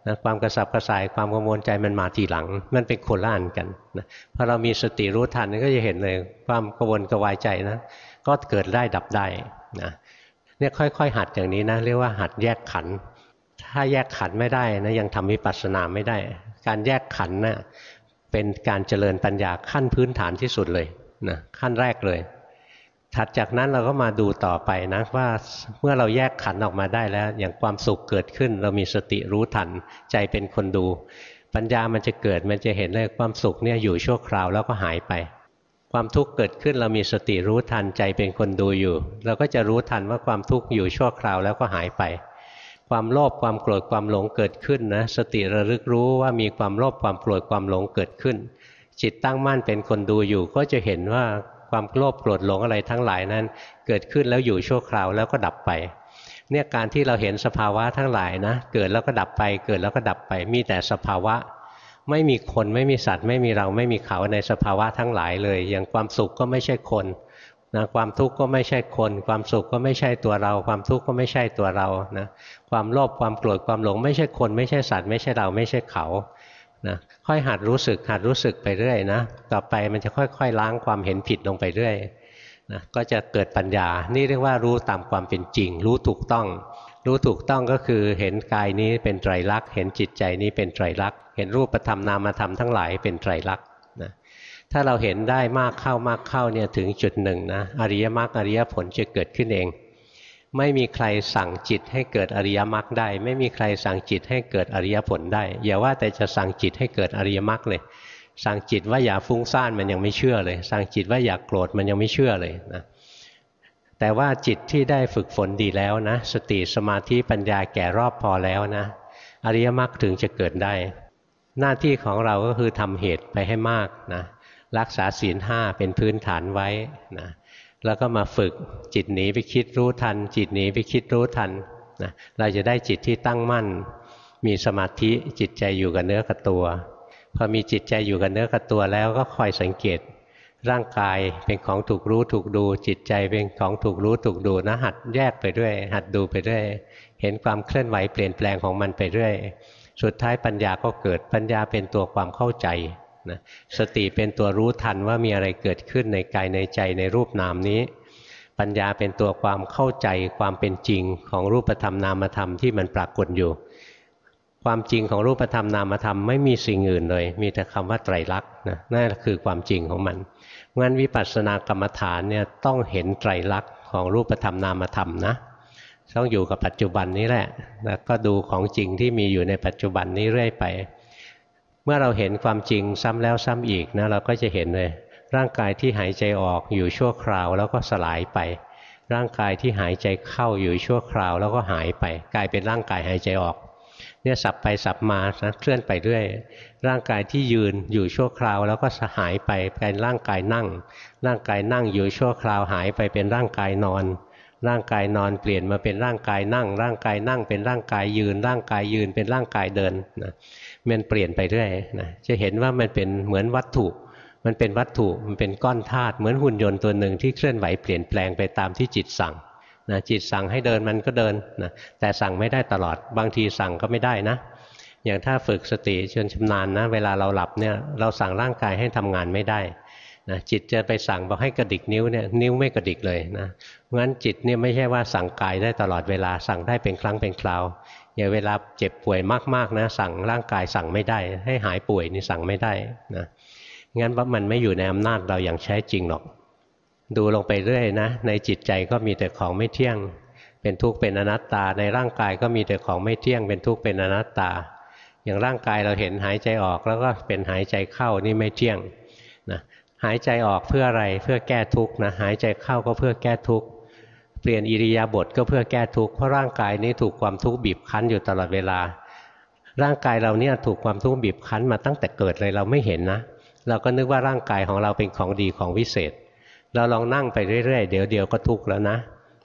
นะความกระสับกระส่ายความกังวลใจมันมาทีหลัง มันเป็นคนละอันกันนะพอเรามีสติรู้ทันก็จะเห็นเลยความกังวลกระวายใจนะก็เกิดได้ดับได้นะ เนี่ยค่อยๆ หัดอย่างนี้นะเรียกว่าหัดแยกขัน ถ้าแยกขันไม่ได้นะยังทำวิปัสสนาไม่ได้ การแยกขันนะ่ะเป็นการเจริญปัญญาขั้นพื้นฐานที่สุดเลยนะขั้นแรกเลย ถัดจากนั้นเราก็มาดูต่อไปนะว่าเมื่อเราแยกขันออกมาได้แล้ว อย่างความสุขเกิดขึ้น เรามีสติรู้ทันใจเป็นคนดู ปัญญามันจะเกิดมันจะเห็นเลยความสุขเนี่ยอยู่ชั่วคราวแล้วก็หายไป ความทุกข์เกิดขึ้นเรามีสติรู้ทันใจเป็นคนดูอยู่ เราก็จะรู้ทันว่าความทุกข์อยู่ชั่วคราวแล้วก็หายไป ความโลภความโกรธความหลงเกิดขึ้นนะสติระลึกรู้ว่ามีความโลภความโกรธความหลงเกิดขึ้น จิตตั้งมั่นเป็นคนดูอยู่ ก็จะเห็นว่าความโลภโกรธหลงอะไรทั้งหลายนั้น เกิดขึ้นแล้วอยู่ชั่วคราวแล้วก็ดับไปเนี่ยการที่เราเห็นสภาวะทั้งหลายนะ เกิดแล้วก็ดับไป เกิดแล้วก็ดับไป มีแต่สภาวะ ไม่มีคนไม่มีสัตว์ ไม่มีเราไม่มีเขาในสภาวะทั้งหลายเลย อย่างความสุขก็ไม่ใช่คนนะความทุกข์ก็ไม่ใช่คน ความสุขก็ไม่ใช่ตัวเรา ความทุกข์ก็ไม่ใช่ตัวเรานะความโลภความโกรธความหลง ไม่ใช่คนไม่ใช่สัตว์ ไม่ใช่เราไม่ใช่เขานะค่อยหัดรู้สึกหัดรู้สึกไปเรื่อยนะต่อไปมันจะค่อยๆล้างความเห็นผิดลงไปเรื่อยนะก็จะเกิดปัญญา นี่เรียกว่ารู้ตามความเป็นจริง รู้ถูกต้อง รู้ถูกต้องก็คือเห็นกายนี้เป็นไตรลักษณ์เห็นจิตใจนี้เป็นไตรลักษณ์เห็นรูปธรรมนามธรรมทั้งหลายเป็นไตรลักษณ์นะถ้าเราเห็นได้มากเข้ามากเข้าเนี่ยถึงจุดหนึ่งนะอริยมรรคอริยผลจะเกิดขึ้นเอง ไม่มีใครสั่งจิตให้เกิดอริยมรรคได้ ไม่มีใครสั่งจิตให้เกิดอริยผลได้อย่าว่าแต่จะสั่งจิตให้เกิดอริยมรรคเลยสั่งจิตว่าอย่าฟุ้งซ่านมันยังไม่เชื่อเลย สั่งจิตว่าอย่ากโกรธมันยังไม่เชื่อเลยนะ แต่ว่าจิตที่ได้ฝึกฝนดีแล้วนะ สติสมาธิปัญญาแก่รอบพอแล้วนะ อริยมรรคถึงจะเกิดได้ หน้าที่ของเราก็คือทำเหตุไปให้มากนะรักษาศีลห้าเป็นพื้นฐานไว้นะแล้วก็มาฝึกจิตหนีไปคิดรู้ทัน จิตหนีไปคิดรู้ทันนะเราจะได้จิตที่ตั้งมั่น มีสมาธิจิตใจอยู่กับเนื้อกับตัว พอมีจิตใจอยู่กับเนื้อกับตัวแล้วก็คอยสังเกต ร่างกายเป็นของถูกรู้ถูกดูจิตใจเป็นของถูกรู้ถูกดูนะหัดแยกไปด้วย หัดดูไปด้วย เห็นความเคลื่อนไหวเปลี่ยนแปลงของมันไปเรื่อยสุดท้ายปัญญาก็เกิดปัญญาเป็นตัวความเข้าใจนะสติเป็นตัวรู้ทันว่ามีอะไรเกิดขึ้นในกายในใจในรูปนามนี้ ปัญญาเป็นตัวความเข้าใจความเป็นจริงของรูปธรรมนามธรรมที่มันปรากฏอยู่ ความจริงของรูปธรรมนามธรรมไม่มีสิ่งอื่นเลย มีแต่คำว่าไตรลักษณ์นะนั่นคือความจริงของมัน งั้นวิปัสสนากรรมฐานเนี่ยต้องเห็นไตรลักษณ์ของรูปธรรมนามธรรมนะต้องอยู่กับปัจจุบันนี้แหละแล้วก็ดูของจริงที่มีอยู่ในปัจจุบันนี้เรื่อยไป เมื่อเราเห็นความจริงซ้ำแล้วซ้ำอีกนะเราก็จะเห็นเลย ร่างกายที่หายใจออกอยู่ชั่วคราวแล้วก็สลายไป ร่างกายที่หายใจเข้าอยู่ชั่วคราวแล้วก็หายไป กลายเป็นร่างกายหายใจออก เนี่ยสับไปสับมานะเคลื่อนไปเรื่อย ร่างกายที่ยืนอยู่ชั่วคราว แล้วก็หายไปเป็นร่างกายนั่ง ร่างกายนั่งอยู่ชั่วคราวหายไปเป็นร่างกายนอน ร่างกายนอนเปลี่ยนมาเป็นร่างกายนั่ง ร่างกายนั่งเป็นร่างกายยืน ร่างกายยืนเป็นร่างกายเดินนะมันเปลี่ยนไปเรื่อยนะจะเห็นว่ามันเป็นเหมือนวัตถุมันเป็นวัตถุมันเป็นก้อนธาตุเหมือนหุ่นยนต์ตัวหนึ่งที่เคลื่อนไหวเปลี่ยนแปลงไปตามที่จิตสั่ง นะจิตสั่งให้เดินมันก็เดินนะแต่สั่งไม่ได้ตลอด บางทีสั่งก็ไม่ได้นะ อย่างถ้าฝึกสติจนชำนาญนะ เวลาเราหลับเนี่ยเราสั่งร่างกายให้ทำงานไม่ได้นะจิตจะไปสั่งบอกให้กระดิกนิ้วเนี่ยนิ้วไม่กระดิกเลยนะงั้นจิตเนี่ยไม่ใช่ว่าสั่งกายได้ตลอดเวลาสั่งได้เป็นครั้งเป็นคราวอย่างเวลาเจ็บป่วยมากๆนะสั่งร่างกายสั่งไม่ได้ ให้หายป่วยนี่สั่งไม่ได้นะงั้นว่ามันไม่อยู่ในอำนาจเราอย่างแท้จริงหรอก ดูลงไปเรื่อยนะ ในจิตใจก็มีแต่ของไม่เที่ยง เป็นทุกข์เป็นอนัตตา ในร่างกายก็มีแต่ของไม่เที่ยง เป็นทุกข์เป็นอนัตตา อย่างร่างกายเราเห็นหายใจออกแล้วก็เป็นหายใจเข้านี่ไม่เที่ยงนะหายใจออกเพื่ออะไรเพื่อแก้ทุกข์นะหายใจเข้าก็เพื่อแก้ทุกข์เปลี่ยนอิริยาบถก็เพื่อแก้ทุกข์เพราะร่างกายนี้ถูกความทุกข์บีบคั้นอยู่ตลอดเวลา ร่างกายเราเนี่ยถูกความทุกข์บีบคั้นมาตั้งแต่เกิดเลยเราไม่เห็นนะ เราก็นึกว่าร่างกายของเราเป็นของดีของวิเศษ เราลองนั่งไปเรื่อยๆ เดี๋ยวเดียวก็ทุกข์แล้วนะ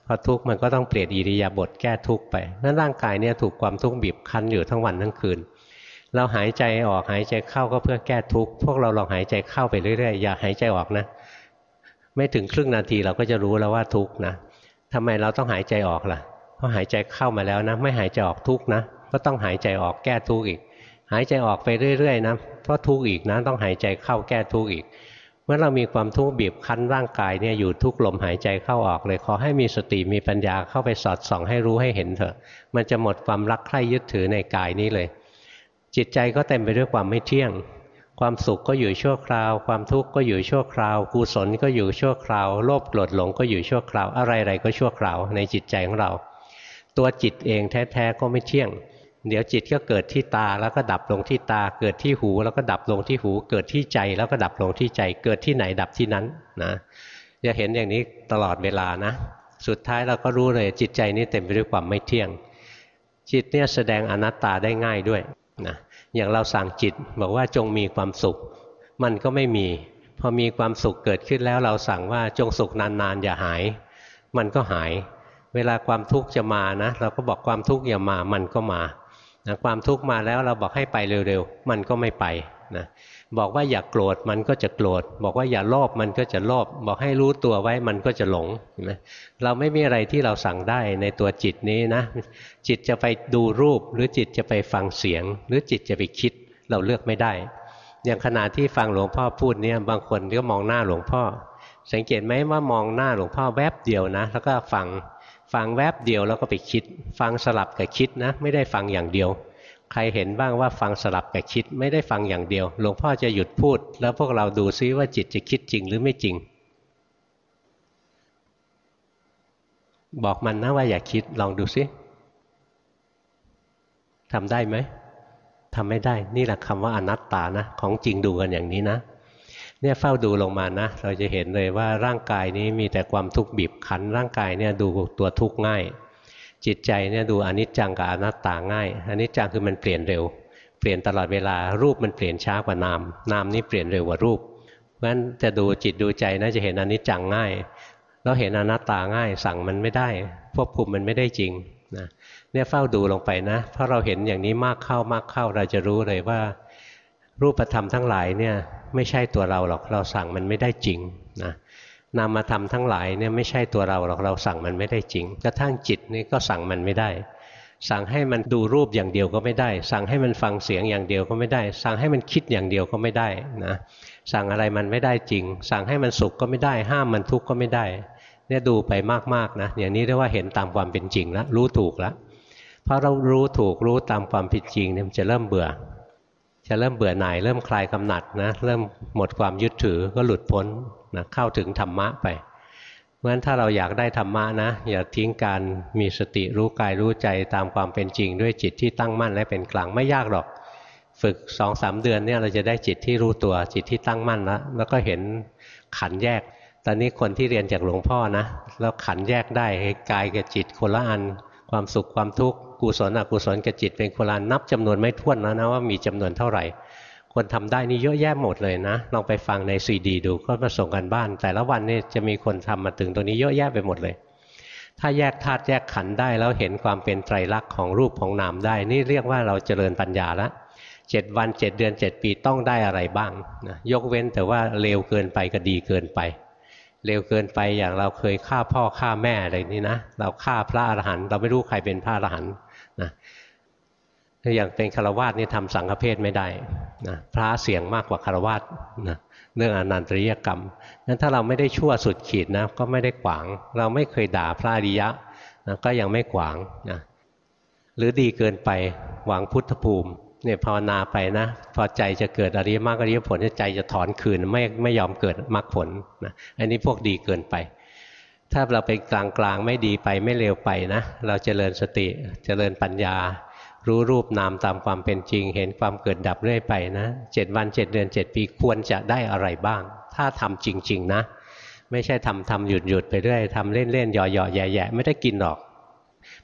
พอทุกข์มันก็ต้องเปลี่ยนอิริยาบถแก้ทุกข์ไปนั่นร่างกายเนี่ยถูกความทุกข์บีบคั้นอยู่ทั้งวันทั้งคืน เราหายใจออกหายใจเข้าก็เพื่อแก้ทุกข์พวกเราลองหายใจเข้าไปเรื่อยๆ อย่าหายใจออกนะ ไม่ถึงครึ่งนาทีเราก็จะรู้แล้วว่าทุกข์นะทำไมเราต้องหายใจออกล่ะเพราะหายใจเข้ามาแล้วนะ ไม่หายใจออกทุกข์นะ ก็ต้องหายใจออกแก้ทุกข์อีก หายใจออกไปเรื่อยๆนะเพราะทุกข์อีกนะต้องหายใจเข้าแก้ทุกข์อีก เมื่อเรามีความทุกข์บีบคั้นร่างกายเนี่ยอยู่ทุกลมหายใจเข้าออกเลย ขอให้มีสติมีปัญญาเข้าไปสอดส่องให้รู้ให้เห็นเถอะ มันจะหมดความรักใคร่ยึดถือในกายนี้เลย จิตใจก็เต็มไปด้วยความไม่เที่ยง ความสุขก็อยู่ชั่วคราว ความทุกข์ก็อยู่ชั่วคราวกุศลก็อยู่ชั่วคราว โลภโกรธหลงก็อยู่ชั่วคราว อะไรๆก็ชั่วคราวในจิตใจของเรา ตัวจิตเองแท้ๆก็ไม่เที่ยง เดี๋ยวจิตก็เกิดที่ตาแล้วก็ดับลงที่ตา เกิดที่หูแล้วก็ดับลงที่หู เกิดที่ใจแล้วก็ดับลงที่ใจ เกิดที่ไหนดับที่นั้นนะจะเห็นอย่างนี้ตลอดเวลานะ สุดท้ายเราก็รู้เลยจิตใจนี้เต็มไปด้วยความไม่เที่ยง จิตเนี่ยแสดงอนัตตาได้ง่ายด้วยนะอย่างเราสั่งจิตบอกว่าจงมีความสุข มันก็ไม่มี พอมีความสุขเกิดขึ้นแล้วเราสั่งว่าจงสุขนานๆอย่าหาย มันก็หาย เวลาความทุกข์จะมานะ เราก็บอกความทุกข์อย่ามามันก็มา นะความทุกข์มาแล้วเราบอกให้ไปเร็วๆ มันก็ไม่ไปนะบอกว่าอย่ากโกรธมันก็จะโกรธ บอกว่าอย่าโลภมันก็จะโลภบอกให้รู้ตัวไว้มันก็จะหลงเห็นไหมเราไม่มีอะไรที่เราสั่งได้ในตัวจิตนี้นะ จิตจะไปดูรูปหรือจิตจะไปฟังเสียง หรือจิตจะไปคิดเราเลือกไม่ได้ อย่างขณะที่ฟังหลวงพ่อพูดเนี่ยบางคนก็มองหน้าหลวงพ่อ สังเกตไหมว่ามองหน้าหลวงพ่อแวบเดียวนะ แล้วก็ฟัง ฟังแวบเดียวแล้วก็ไปคิด ฟังสลับกับคิดนะ ไม่ได้ฟังอย่างเดียว ใครเห็นบ้างว่าฟังสลับกับคิด ไม่ได้ฟังอย่างเดียว หลวงพ่อจะหยุดพูด แล้วพวกเราดูซิว่าจิตจะคิดจริงหรือไม่จริง บอกมันนะว่าอย่าคิดลองดูซิทำได้ไหมทำไม่ได้ นี่แหละคำว่าอนัตตานะ ของจริงดูกันอย่างนี้นะ เนี่ยเฝ้าดูลงมานะ เราจะเห็นเลยว่าร่างกายนี้มีแต่ความทุกข์บีบคั้น ร่างกายเนี่ยดูตัวทุกข์ง่าย จิตใจเนี่ยดูอนิจจังกับอนัตตาง่ายอนิจจังคือมันเปลี่ยนเร็ว เปลี่ยนตลอดเวลารูปมันเปลี่ยนช้ากว่านาม นามนี่เปลี่ยนเร็วกว่ารูปเพราะฉะนั้นจะดูจิตดูใจนะจะเห็นอนิจจังง่ายแล้วเห็นอนัตตาง่ายสั่งมันไม่ได้ควบคุมมันไม่ได้จริงนะเนี่ยเฝ้าดูลงไปนะเพราะเราเห็นอย่างนี้มากเข้ามากเข้าเราจะรู้เลยว่า รูปธรรมทั้งหลายเนี่ยไม่ใช่ตัวเราหรอกเราสั่งมันไม่ได้จริงนะนามธรรมทั้งหลายเนี่ยไม่ใช่ตัวเราหรอกเราสั่งมันไม่ได้จริง กระทั่งจิตนี่ก็สั่งมันไม่ได้ สั่งให้มันดูรูปอย่างเดียวก็ไม่ได้ สั่งให้มันฟังเสียงอย่างเดียวก็ไม่ได้ สั่งให้มันคิดอย่างเดียวก็ไม่ได้นะสั่งอะไรมันไม่ได้จริง สั่งให้มันสุขก็ไม่ได้ ห้ามมันทุกข์ก็ไม่ได้เนี่ยดูไปมากๆนะอย่างนี้เรียกว่าเห็นตามความเป็นจริงแล้วรู้ถูกแล้วพอเรารู้ถูกรู้ตามความเป็นจริงเนี่ยมันจะเริ่มเบื่อ จะเริ่มเบื่อหน่าย เริ่มคลายกำหนัดนะเริ่มหมดความยึดถือก็หลุดพ้นนะเข้าถึงธรรมะไปเพราะฉะนั้นถ้าเราอยากได้ธรรมะนะอย่าทิ้งการมีสติรู้กายรู้ใจตามความเป็นจริง ด้วยจิตที่ตั้งมั่นและเป็นกลางไม่ยากหรอก ฝึกสองสามเดือนเนี่ยเราจะได้จิตที่รู้ตัวจิตที่ตั้งมั่นแล้วแล้วก็เห็นขันแยก ตอนนี้คนที่เรียนจากหลวงพ่อนะแล้วขันแยกได้กายกับจิตคนละอันความสุขความทุกข์ กุศลอกุศลกับจิตเป็นคนละนับจำนวนไม่ถ้วนแล้วนะว่ามีจำนวนเท่าไหร่ คนทำได้นี่เยอะแยะหมดเลยนะลองไปฟังในซีดีดูก็มาส่งกันบ้าน แต่ละวันนี่จะมีคนทำมาถึงตรงนี้เยอะแยะไปหมดเลย ถ้าแยกธาตุแยกขันได้แล้วเห็นความเป็นไตรลักษณ์ของรูปของนามได้ นี่เรียกว่าเราเจริญปัญญาล้วเจ็ดวันเจ็ดเดือนเจ็ดปีต้องได้อะไรบ้างนะยกเว้นแต่ว่าเลวเกินไปก็ดีเกินไปเร็วเกินไปอย่างเราเคยฆ่าพ่อฆ่าแม่อะไรนี่นะเราฆ่าพระอรหันต์เราไม่รู้ใครเป็นพระอรหันต์ อย่างเป็นคารวาสนี่ทำสังฆเพศไม่ได้นะพระเสียงมากกว่าคารวาสนะเรื่องอนันตริยกรรมนั้นถ้าเราไม่ได้ชั่วสุดขีดนะก็ไม่ได้ขวาง เราไม่เคยด่าพระอริยะนะก็ยังไม่ขวางนะหรือดีเกินไปหวังพุทธภูมิเนี่ยภาวนาไปนะพอใจจะเกิดอริยมรรคอริยผลใจจะถอนคืนไม่ไม่ยอมเกิดมรรคผลนะอันนี้พวกดีเกินไป ถ้าเราไปกลางกลางไม่ดีไปไม่เร็วไปนะ เราจเจริญสติจเจริญปัญญา รู้รูปนามตามความเป็นจริง เห็นความเกิดดับเรื่อยไปนะเจ็ดวันเจ็ดเดือนเจ็ดปีควรจะได้อะไรบ้าง ถ้าทำจริง ๆ นะ ไม่ใช่ทำทำหยุดหยุดไปเรื่อยทำเล่นเล่นหย่อหย่อแย่แย่ไม่ได้กินหรอก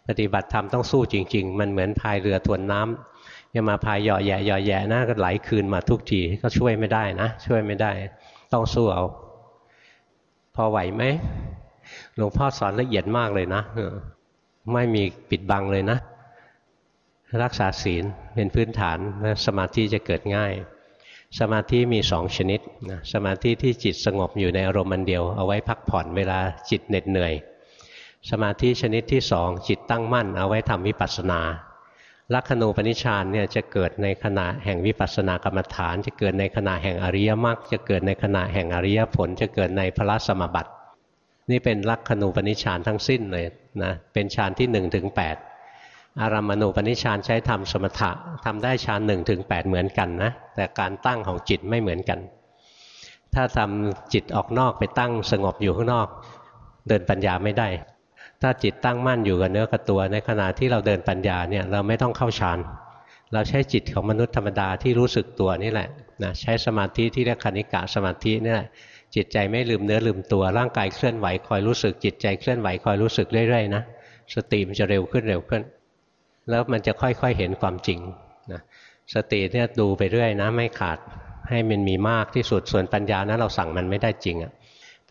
ปฏิบัติธรรมต้องสู้จริง ๆ มันเหมือนพายเรือทวนน้ำอย่ามาพายหยาะแย่หยาะแย่นะก็ไหลคืนมาทุกทีก็ช่วยไม่ได้นะ ช่วยไม่ได้ ต้องสู้เอา พอไหวไหมหลวงพ่อสอนละเอียดมากเลยนะไม่มีปิดบังเลยนะ รักษาศีลเป็นพื้นฐานและสมาธิจะเกิดง่าย สมาธิมีสองชนิดนะสมาธิที่จิตสงบอยู่ในอารมณ์มันเดียว เอาไว้พักผ่อนเวลาจิตเหน็ดเหนื่อย สมาธิชนิดที่สองจิตตั้งมั่น เอาไว้ทำวิปัสสนาลักขณูปนิชานเนี่ยจะเกิดในขณะแห่งวิปัสสนากรรมฐาน จะเกิดในขณะแห่งอริยมรรคจะเกิดในขณะแห่งอริยผล จะเกิดในพระสมบัติ นี่เป็นลักขณูปนิชานทั้งสิ้นเลยนะเป็นฌานที่1นถึงแอารัมมณูปนิชานใช้ทำสมถะทำได้ฌานหนึ่งถึงแเหมือนกันนะแต่การตั้งของจิตไม่เหมือนกัน ถ้าทำจิตออกนอกไปตั้งสงบอยู่ข้างนอก เดินปัญญาไม่ได้ ถ้าจิตตั้งมั่นอยู่กับเนื้อกับตัว ในขณะที่เราเดินปัญญาเนี่ยเราไม่ต้องเข้าฌานเราใช้จิตของมนุษย์ธรรมดาที่รู้สึกตัวนี่แหละนะใช้สมาธิที่เรียกคณิกะสมาธินี่แหละจิตใจไม่ลืมเนื้อลืมตัวร่างกายเคลื่อนไหวคอยรู้สึกจิตใจเคลื่อนไหวคอยรู้สึกเรื่อยๆนะสติมันจะเร็วขึ้นเร็วขึ้น แล้วมันจะค่อยๆเห็นความจริงนะสติเนี่ยดูไปเรื่อยนะไม่ขาดให้มันมีมากที่สุดส่วนปัญญานะเราสั่งมันไม่ได้จริงอะ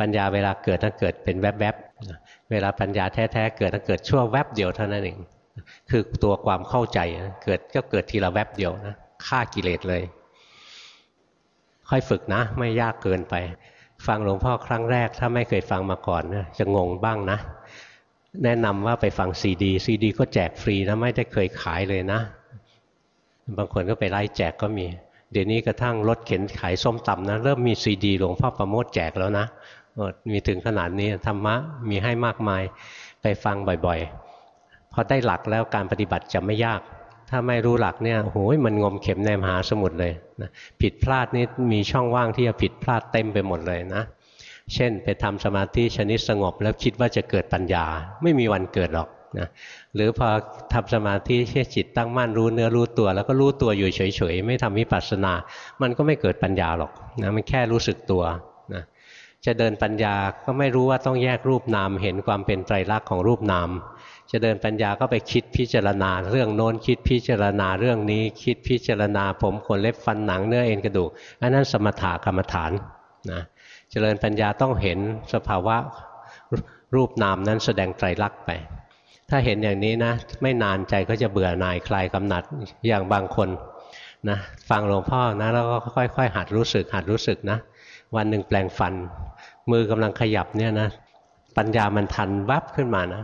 ปัญญาเวลาเกิดถ้าเกิดเป็นแวบๆเวลาปัญญาแท้ๆเกิดถ้าเกิดชั่วแวบเดียวเท่านั้นเองคือตัวความเข้าใจเกิดก็เกิดทีละแวบเดียวนะฆ่ากิเลสเลย ค่อยฝึกนะ ไม่ยากเกินไป ฟังหลวงพ่อครั้งแรก ถ้าไม่เคยฟังมาก่อนนะจะงงบ้างนะ แนะนำว่าไปฟังซีดีซีดีก็แจกฟรีนะไม่ได้เคยขายเลยนะ บางคนก็ไปไล่แจกก็มี เดี๋ยวนี้กระทั่งรถเข็นขายส้มตำนะ เริ่มมีซีดีหลวงพ่อปราโมทย์แจกแล้วนะมีถึงขนาดนี้ธรรมะมีให้มากมายไปฟังบ่อยๆ พอได้หลักแล้วการปฏิบัติจะไม่ยาก ถ้าไม่รู้หลักเนี่ยโอ้ยมันงมเข็มในมหาสมุทรเลยนะผิดพลาดนี่มีช่องว่างที่จะผิดพลาดเต็มไปหมดเลยนะ เช่น ไปทำสมาธิชนิดสงบ แล้วคิดว่าจะเกิดปัญญา ไม่มีวันเกิดหรอกนะหรือพอทำสมาธิเช่จิตตั้งมั่นรู้เนื้อรู้ตัว แล้วก็รู้ตัวอยู่เฉยๆ ไม่ทำวิปัสสนา มันก็ไม่เกิดปัญญาหรอกนะมันแค่รู้สึกตัวนะจะเดินปัญญาก็ไม่รู้ว่าต้องแยกรูปนามเห็นความเป็นไตรลักษณ์ของรูปนาม จะเดินปัญญาก็ไปคิดพิจารณา เรื่องโน้นคิดพิจารณาเรื่องนี้ คิดพิจารณาผมขนเล็บฟันหนังเนื้อเอ็นกระดูกอันนั้นสมถะกรรมฐานนะ เจริญปัญญาต้องเห็นสภาวะรูปนามนั้นแสดงไตรลักษณ์ไป ถ้าเห็นอย่างนี้นะ ไม่นานใจก็จะเบื่อหน่ายคลายกำหนัดอย่างบางคนนะฟังหลวงพ่อนะแล้วก็ค่อย ๆ หัดรู้สึกหัดรู้สึกนะ วันหนึ่งแปลงฟัน มือกำลังขยับเนี่ยนะปัญญามันทันวับขึ้นมานะ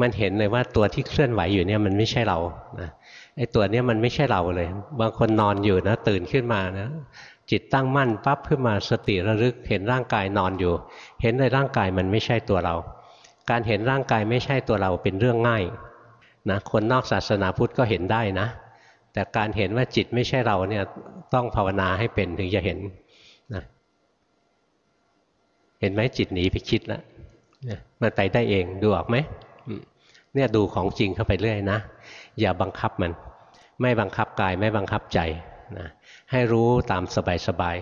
มันเห็นเลยว่าตัวที่เคลื่อนไหวอยู่เนี่ยมันไม่ใช่เรานะไอ้ตัวเนี้ยมันไม่ใช่เราเลย บางคนนอนอยู่นะ ตื่นขึ้นมานะ จิตตั้งมั่นปั๊บขึ้นมาสติระลึกเห็นร่างกายนอนอยู่ เห็นในร่างกายมันไม่ใช่ตัวเรา การเห็นร่างกายไม่ใช่ตัวเราเป็นเรื่องง่ายนะคนนอกศาสนาพุทธก็เห็นได้นะ แต่การเห็นว่าจิตไม่ใช่เราเนี่ยต้องภาวนาให้เป็นถึงจะเห็นนะเห็นไหมจิตหนีไปคิดแล้วมันไปได้เองดูออกไหมเนี่ยดูของจริงเข้าไปเรื่อยนะ อย่าบังคับมัน ไม่บังคับกายไม่บังคับใจนะ ให้รู้ตามสบาย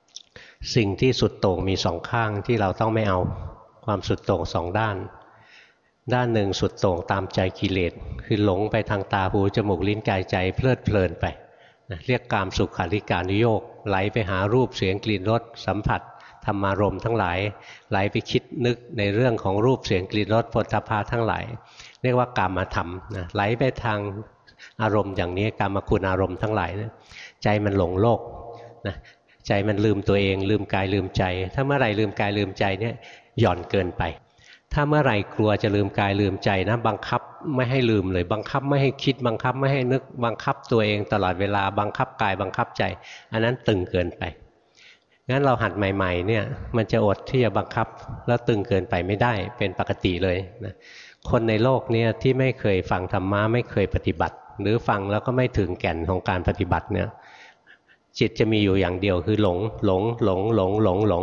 ๆสิ่งที่สุดโต่งมีสองข้างที่เราต้องไม่เอาความสุดโต่งสองด้าน ด้านหนึ่งสุดโต่งตามใจกิเลสคือหลงไปทางตาหูจมูกลิ้นกายใจเพลิดเพลินไปนะเรียกกามสุขาริการุโยกไหลไปหารูปเสียงกลิ่นรสสัมผัสธรรมารมทั้งหลาย ไหลไปคิดนึกในเรื่องของรูปเสียงกลิ่นรสผลทพาทั้งหลาย เรียกว่ากามธรรมนะไหลไปทางอารมณ์อย่างนี้กามคุณอารมณ์ทั้งหลายนะ ใจมันหลงโลกนะใจมันลืมตัวเอง ลืมกายลืมใจ ถ้าเมื่อไหร่ลืมกายลืมใจเนี่ยหย่อนเกินไป ถ้าเมื่อไหร่กลัวจะลืมกายลืมใจนะบังคับไม่ให้ลืมเลย บังคับไม่ให้คิดบังคับไม่ให้นึกบังคับตัวเองตลอดเวลาบังคับกายบังคับใจ อันนั้นตึงเกินไปงั้นเราหัดใหม่ ๆ เนี่ยมันจะอดที่จะบังคับแล้วตึงเกินไปไม่ได้เป็นปกติเลยนะคนในโลกเนี่ยที่ไม่เคยฟังธรรมะไม่เคยปฏิบัติ หรือฟังแล้วก็ไม่ถึงแก่นของการปฏิบัติเนี่ย จิตจะมีอยู่อย่างเดียวคือหลงหลงหลงหลงหลงหลง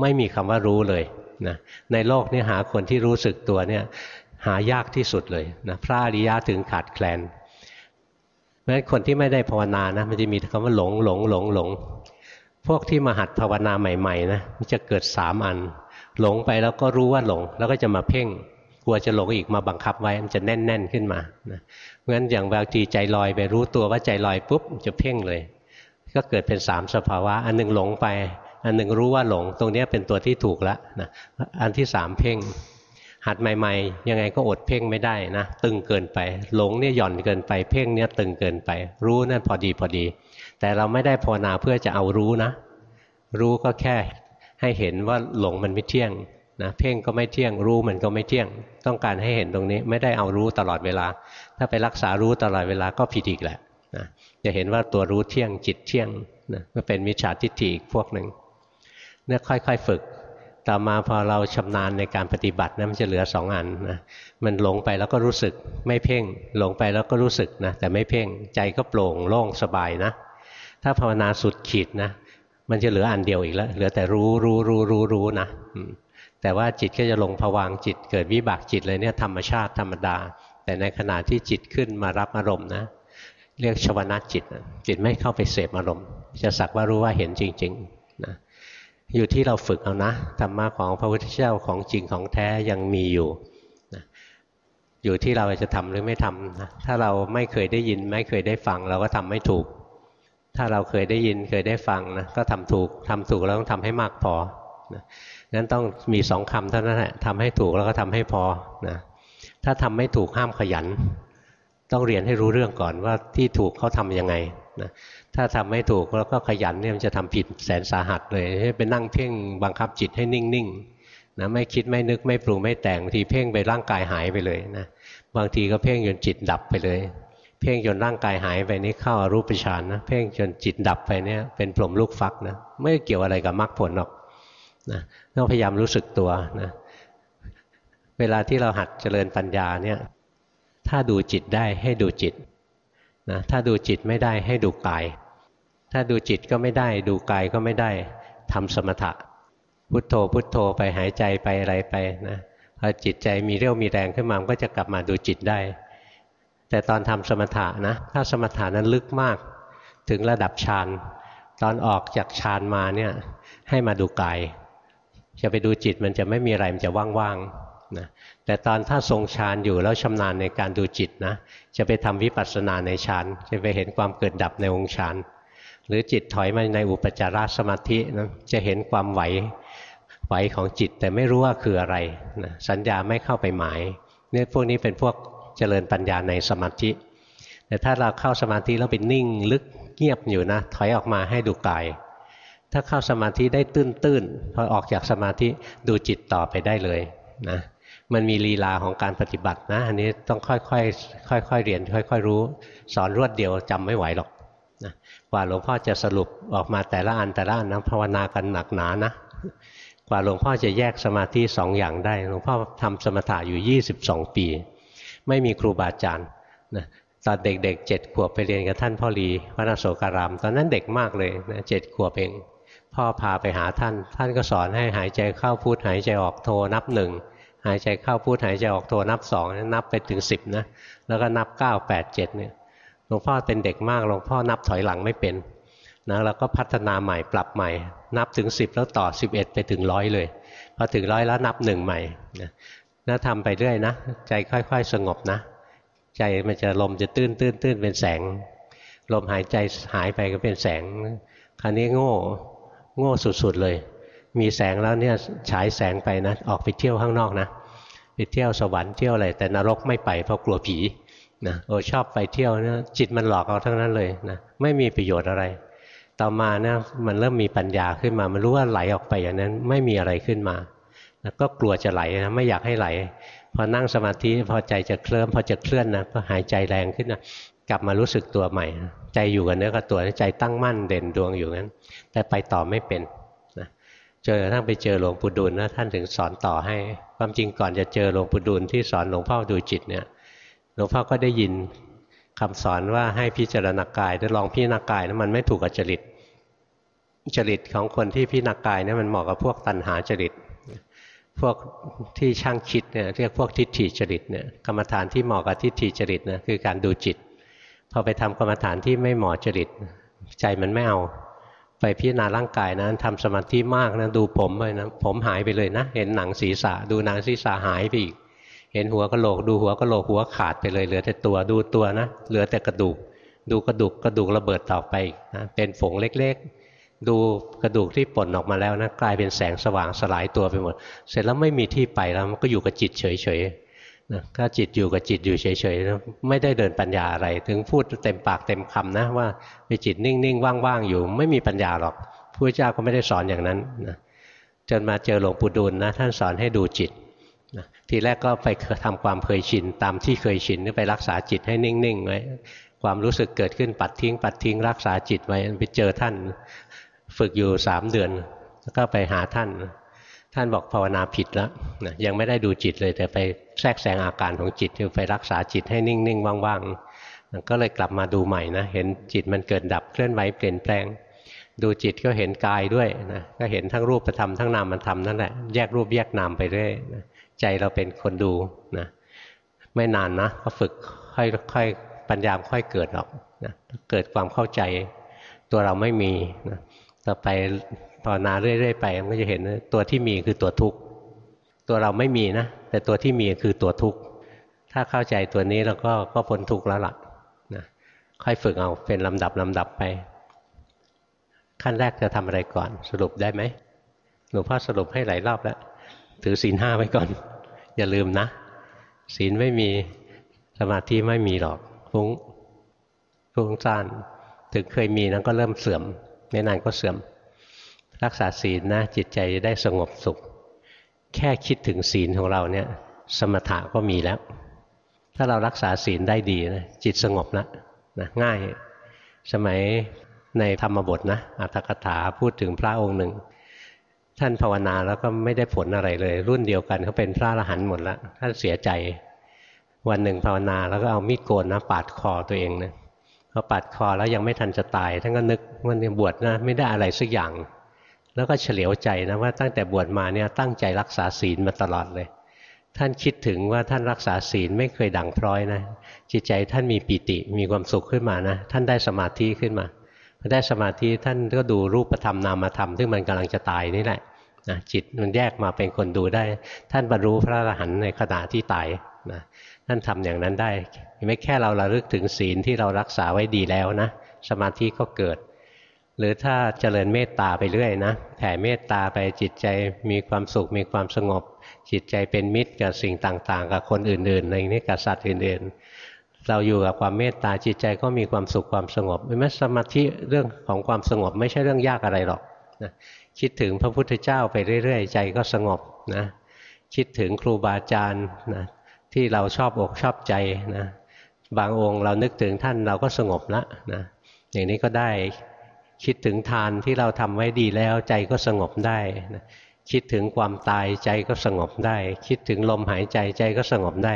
ไม่มีคำว่ารู้เลยนะในโลกนี้หาคนที่รู้สึกตัวเนี่ยหายากที่สุดเลยนะพระอริยะถึงขาดแคลนเพราะฉะนั้นคนที่ไม่ได้ภาวนานะมันจะมีคำว่าหลงหลงหลงหลงพวกที่มาหัดภาวนาใหม่ๆนะมันจะเกิดสามอัน หลงไปแล้วก็รู้ว่าหลง แล้วก็จะมาเพ่งกลัวจะหลงอีกมาบังคับไว้มันจะแน่น ๆ ขึ้นมานะเพราะฉะนั้นอย่างบางทีใจลอยไปรู้ตัวว่าใจลอยปุ๊บจะเพ่งเลย ก็เกิดเป็นสามสภาวะ อันหนึ่งหลงไป อันหนึ่งรู้ว่าหลง ตรงนี้เป็นตัวที่ถูกแล้วนะอันที่สามเพ่ง หัดใหม่ ๆ ยังไงก็อดเพ่งไม่ได้นะตึงเกินไปหลงเนี่ยหย่อนเกินไป เพ่งเนี่ยตึงเกินไป รู้นั่นพอดีพอดี แต่เราไม่ได้ภาวนาเพื่อจะเอารู้นะ รู้ก็แค่ให้เห็นว่าหลงมันไม่เที่ยงนะเพ่งก็ไม่เที่ยงรู้มันก็ไม่เที่ยง ต้องการให้เห็นตรงนี้ไม่ได้เอารู้ตลอดเวลา ถ้าไปรักษารู้ตลอดเวลาก็ผิดอีกแหละ จะเห็นว่าตัวรู้เที่ยงจิตเที่ยงนะก็เป็นมิจฉาทิฏฐิอีกพวกหนึ่งเนี่ยค่อยๆฝึก ต่อมาพอเราชำนาญในการปฏิบัตินะมันจะเหลือสองอันนะมันหลงไปแล้วก็รู้สึกไม่เพ่ง หลงไปแล้วก็รู้สึกนะแต่ไม่เพ่งใจก็โปร่งโล่งสบายนะ ถ้าภาวนาสุดขีดนะมันจะเหลืออันเดียวอีกแล้วเหลือแต่รู้รู้รู้รู้รู้นะแต่ว่าจิตก็จะลงผวางจิตเกิดวิบากจิตเลยเนี่ยธรรมชาติธรรมดา แต่ในขณะที่จิตขึ้นมารับอารมณ์นะ เรียกชวนาจิตจิตไม่เข้าไปเสพอารมณ์ จะสักว่ารู้ว่าเห็นจริงๆนะอยู่ที่เราฝึกเอานะธรรมะของพระพุทธเจ้าของจริงของแท้ยังมีอยู่นะอยู่ที่เราจะทำหรือไม่ทำนะถ้าเราไม่เคยได้ยินไม่เคยได้ฟัง เราก็ทำไม่ถูก ถ้าเราเคยได้ยินเคยได้ฟังนะก็ทำถูกทำถูกเราต้องทำให้มากพอนะนั้นต้องมีสองคำเท่านั้นแหละทำให้ถูกแล้วก็ทำให้พอนะถ้าทำไม่ถูกห้ามขยัน ต้องเรียนให้รู้เรื่องก่อนว่าที่ถูกเขาทำยังไงนะถ้าทำไม่ถูกแล้วก็ขยันเนี่ยมันจะทำผิดแสนสาหัสเลยให้ไปนั่งเพ่งบังคับจิตให้นิ่งๆนะไม่คิดไม่นึกไม่ปรุงไม่แต่งทีเพ่งไปร่างกายหายไปเลยนะบางทีก็เพ่งจนจิตดับไปเลย เพ่งจนร่างกายหายไปนี่เข้าอารูปฌานนะเพ่งจนจิตดับไปเนี่ยเป็นพรหมลูกฟักนะไม่เกี่ยวอะไรกับมรรคผลหรอกนะต้องพยายามรู้สึกตัวนะเวลาที่เราหัดเจริญปัญญาเนี่ย ถ้าดูจิตได้ให้ดูจิตนะถ้าดูจิตไม่ได้ให้ดูกาย ถ้าดูจิตก็ไม่ได้ ดูกายก็ไม่ได้ทำสมถะ พุทโธพุทโธไปหายใจไปอะไรไปนะพอจิตใจมีเรี่ยวมีแรงขึ้นมาก็จะกลับมาดูจิตได้ แต่ตอนทำสมถะนะถ้าสมถะนั้นลึกมาก ถึงระดับฌานตอนออกจากฌานมาเนี่ยให้มาดูกาย จะไปดูจิตมันจะไม่มีอะไรมันจะว่างๆ นะแต่ตอนถ้าทรงฌานอยู่แล้วชำนาญในการดูจิตนะจะไปทำวิปัสสนาในฌานจะไปเห็นความเกิดดับในองค์ฌานหรือจิตถอยมาในอุปจารสมาธินะจะเห็นความไหวไหวของจิตแต่ไม่รู้ว่าคืออะไรนะสัญญาไม่เข้าไปหมายเนี่ยพวกนี้เป็นพวกเจริญปัญญาในสมาธิ แต่ถ้าเราเข้าสมาธิแล้วเป็นนิ่งลึกเงียบอยู่นะ ถอยออกมาให้ดูกาย ถ้าเข้าสมาธิได้ตื้นๆพอออกจากสมาธิดูจิตต่อไปได้เลยนะ มันมีลีลาของการปฏิบัตินะ อันนี้ต้องค่อยๆค่อยๆเรียน ค่อย ๆ รู้ สอนรวดเดียวจำไม่ไหวหรอกนะกว่าหลวงพ่อจะสรุปออกมาแต่ละอันแต่ละอันนะภาวนากันหนักหนานะ กว่าหลวงพ่อจะแยกสมาธิสองอย่างได้ หลวงพ่อทำสมถะอยู่ 22 ปี ไม่มีครูบาอาจารย์นะตอนเด็กๆเจ็ดขวบไปเรียนกับท่านพ่อรีวัดโสการาม ตอนนั้นเด็กมากเลยนะเจ็ดขวบเองพ่อพาไปหาท่าน ท่านก็สอนให้หายใจเข้าพูดหายใจออกโทนับหนึ่ง หายใจเข้าพูดหายใจออกโทนับสองนับไปถึงสิบนะแล้วก็นับเก้าแปดเจ็ดเนี่ยหลวงพ่อเป็นเด็กมากหลวงพ่อนับถอยหลังไม่เป็นนะแล้วก็พัฒนาใหม่ปรับใหม่ นับถึงสิบแล้วต่อสิบเอ็ดไปถึงร้อยเลยพอถึงร้อยแล้วนับหนึ่งใหม่นะนะทำไปเรื่อยนะ ใจค่อย ๆ สงบนะ ใจมันจะลมจะตื้นตื้นตื้นเป็นแสง ลมหายใจหายไปก็เป็นแสง คราวนี้โง่โง่สุดๆเลย มีแสงแล้วเนี่ยฉายแสงไปนะ ออกไปเที่ยวข้างนอกนะ ไปเที่ยวสวรรค์เที่ยวอะไรแต่นรกไม่ไปเพราะกลัวผีนะโอชอบไปเที่ยวนะจิตมันหลอกเอาทั้งนั้นเลยนะไม่มีประโยชน์อะไร ต่อมานะมันเริ่มมีปัญญาขึ้นมา มันรู้ว่าไหลออกไปอย่างนั้นไม่มีอะไรขึ้นมาแล้วก็กลัวจะไหลนะไม่อยากให้ไหล พอนั่งสมาธิพอใจจะเคลิ้มพอจะเคลื่อนนะก็หายใจแรงขึ้นนะกลับมารู้สึกตัวใหม่ ใจอยู่กับเนื้อกับตัวใจตั้งมั่นเด่นดวงอยู่งั้น แต่ไปต่อไม่เป็น จอกระทั่งไปเจอหลวงปู่ดูลนะท่านถึงสอนต่อให้ ความจริงก่อนจะเจอหลวงปู่ดูลที่สอนหลวงพ่อดูจิตเนี่ยหลวงพ่อก็ได้ยินคำสอนว่าให้พิจารณากายได้ลองพิจารณากายนะมันไม่ถูกกับจริตจริตของคนที่พิจารณากายเนี่ยมันเหมาะกับพวกตัณหาจริตพวกที่ช่างคิดเนี่ยเรียกพวกทิฏฐิจริตเนี่ยกรรมฐานที่เหมาะกับทิฏฐิจริตนะคือการดูจิตพอไปทำกรรมฐานที่ไม่เหมาะจริตใจมันไม่เอา ไปพิจารณาร่างกายนะทำสมาธิมากนะดูผมไปนะผมหายไปเลยนะ เห็นหนังศีรษะ ดูหนังศีรษะหายไปอีก เห็นหัวกะโหลก ดูหัวกะโหลกหัวขาดไปเลยเหลือแต่ตัวดูตัวนะเหลือแต่กระดูก ดูกระดูกกระดูกระเบิดต่อไปนะเป็นฝงเล็กๆ ดูกระดูกที่ป่นออกมาแล้วนะกลายเป็นแสงสว่างสลายตัวไปหมด เสร็จแล้วไม่มีที่ไปแล้วมันก็อยู่กับจิตเฉยๆ นะถ้าจิตอยู่กับจิตอยู่เฉยๆไม่ได้เดินปัญญาอะไร ถึงพูดเต็มปากเต็มคำนะว่ามีจิตนิ่งๆว่างๆอยู่ ไม่มีปัญญาหรอกพระเจ้าก็ไม่ได้สอนอย่างนั้นนะจนมาเจอหลวงปู่ดูลนะท่านสอนให้ดูจิตนะทีแรกก็ไปทำความเคยชินตามที่เคยชินไปรักษาจิตให้นิ่งๆไว้ความรู้สึกเกิดขึ้นปัดทิ้ง ปัดทิ้งรักษาจิตไว้ไปเจอท่าน ฝึกอยู่สามเดือน แล้วก็ไปหาท่าน ท่านบอกภาวนาผิดแล้วนะยังไม่ได้ดูจิตเลยแต่ไป แทรกแซงอาการของจิตคือไปรักษาจิตให้นิ่งๆว่างๆก็เลยกลับมาดูใหม่นะเห็นจิตมันเกิดดับเคลื่อนไหวเปลี่ยนแปลง ดูจิตก็เห็นกายด้วยนะก็เห็นทั้งรูปธรรมทั้งนามธรรมนั่นแหละแยกรูปแยกนามไปเรื่อยนะใจเราเป็นคนดูนะไม่นานนะก็ฝึกค่อยๆปัญญาค่อยเกิดหรอกนะเกิดความเข้าใจตัวเราไม่มีนะต่อไปภาวนาเรื่อยๆไปมันก็จะเห็นตัวที่มีคือตัวทุกข์ ตัวเราไม่มีนะ แต่ตัวที่มีคือตัวทุกข์ถ้าเข้าใจตัวนี้เราก็ก็พ้นทุกข์แล้วล่ะนะค่อยฝึกเอาเป็นลำดับลำดับไป ขั้นแรกจะทำอะไรก่อน สรุปได้ไหมหลวงพ่อสรุปให้หลายรอบแล้ว ถือศีลห้าไว้ก่อน อย่าลืมนะ ศีลไม่มีสมาธิไม่มีหรอกฟุ้งฟุ้งซ่านถึงเคยมีนั้นก็เริ่มเสื่อมไม่นานก็เสื่อม รักษาศีลนะจิตใจจะได้สงบสุข แค่คิดถึงศีลของเราเนี่ย สมถะก็มีแล้ว ถ้าเรารักษาศีลได้ดีนะจิตสงบแล้วนะง่าย สมัยในธรรมบทนะอัตถกถาพูดถึงพระองค์หนึ่ง ท่านภาวนาแล้วก็ไม่ได้ผลอะไรเลย รุ่นเดียวกันเขาเป็นพระอรหันต์หมดแล้วท่านเสียใจวันหนึ่งภาวนาแล้วก็เอามีดโกนนะปาดคอตัวเองนะพอปัดคอแล้วยังไม่ทันจะตาย ท่านก็นึกว่าเนี่ยบวชนะไม่ได้อะไรสักอย่าง แล้วก็เฉลียวใจนะว่าตั้งแต่บวชมาเนี่ยตั้งใจรักษาศีลมาตลอดเลย ท่านคิดถึงว่าท่านรักษาศีลไม่เคยดังพร้อยนะ จิตใจท่านมีปิติมีความสุขขึ้นมานะ ท่านได้สมาธิขึ้นมาพอได้สมาธิท่านก็ดูรูปธรรมนามธรรมซึ่งมันกำลังจะตายนี่แหละนะจิตมันแยกมาเป็นคนดูได้ ท่านบรรลุพระอรหันต์ในขณะที่ตายนะท่านทำอย่างนั้นได้ไม่แค่เราระลึกถึงศีลที่เรารักษาไว้ดีแล้วนะสมาธิก็เกิด หรือถ้าเจริญเมตตาไปเรื่อยนะแผ่เมตตาไปจิตใจมีความสุขมีความสงบ จิตใจเป็นมิตรกับสิ่งต่าง ๆ กับคนอื่นๆในนี้กับสัตว์อื่นๆ เราอยู่กับความเมตตาจิตใจก็มีความสุขความสงบไม่สมาธิเรื่องของความสงบไม่ใช่เรื่องยากอะไรหรอกนะคิดถึงพระพุทธเจ้าไปเรื่อย ๆ ใจก็สงบนะคิดถึงครูบาอาจารย์นะที่เราชอบอกชอบใจนะบางองค์เรานึกถึงท่านเราก็สงบล้วนะอย่างนี้ก็ได้ คิดถึงทานที่เราทำไว้ดีแล้วใจก็สงบได้นะคิดถึงความตายใจก็สงบได้ คิดถึงลมหายใจใจก็สงบได้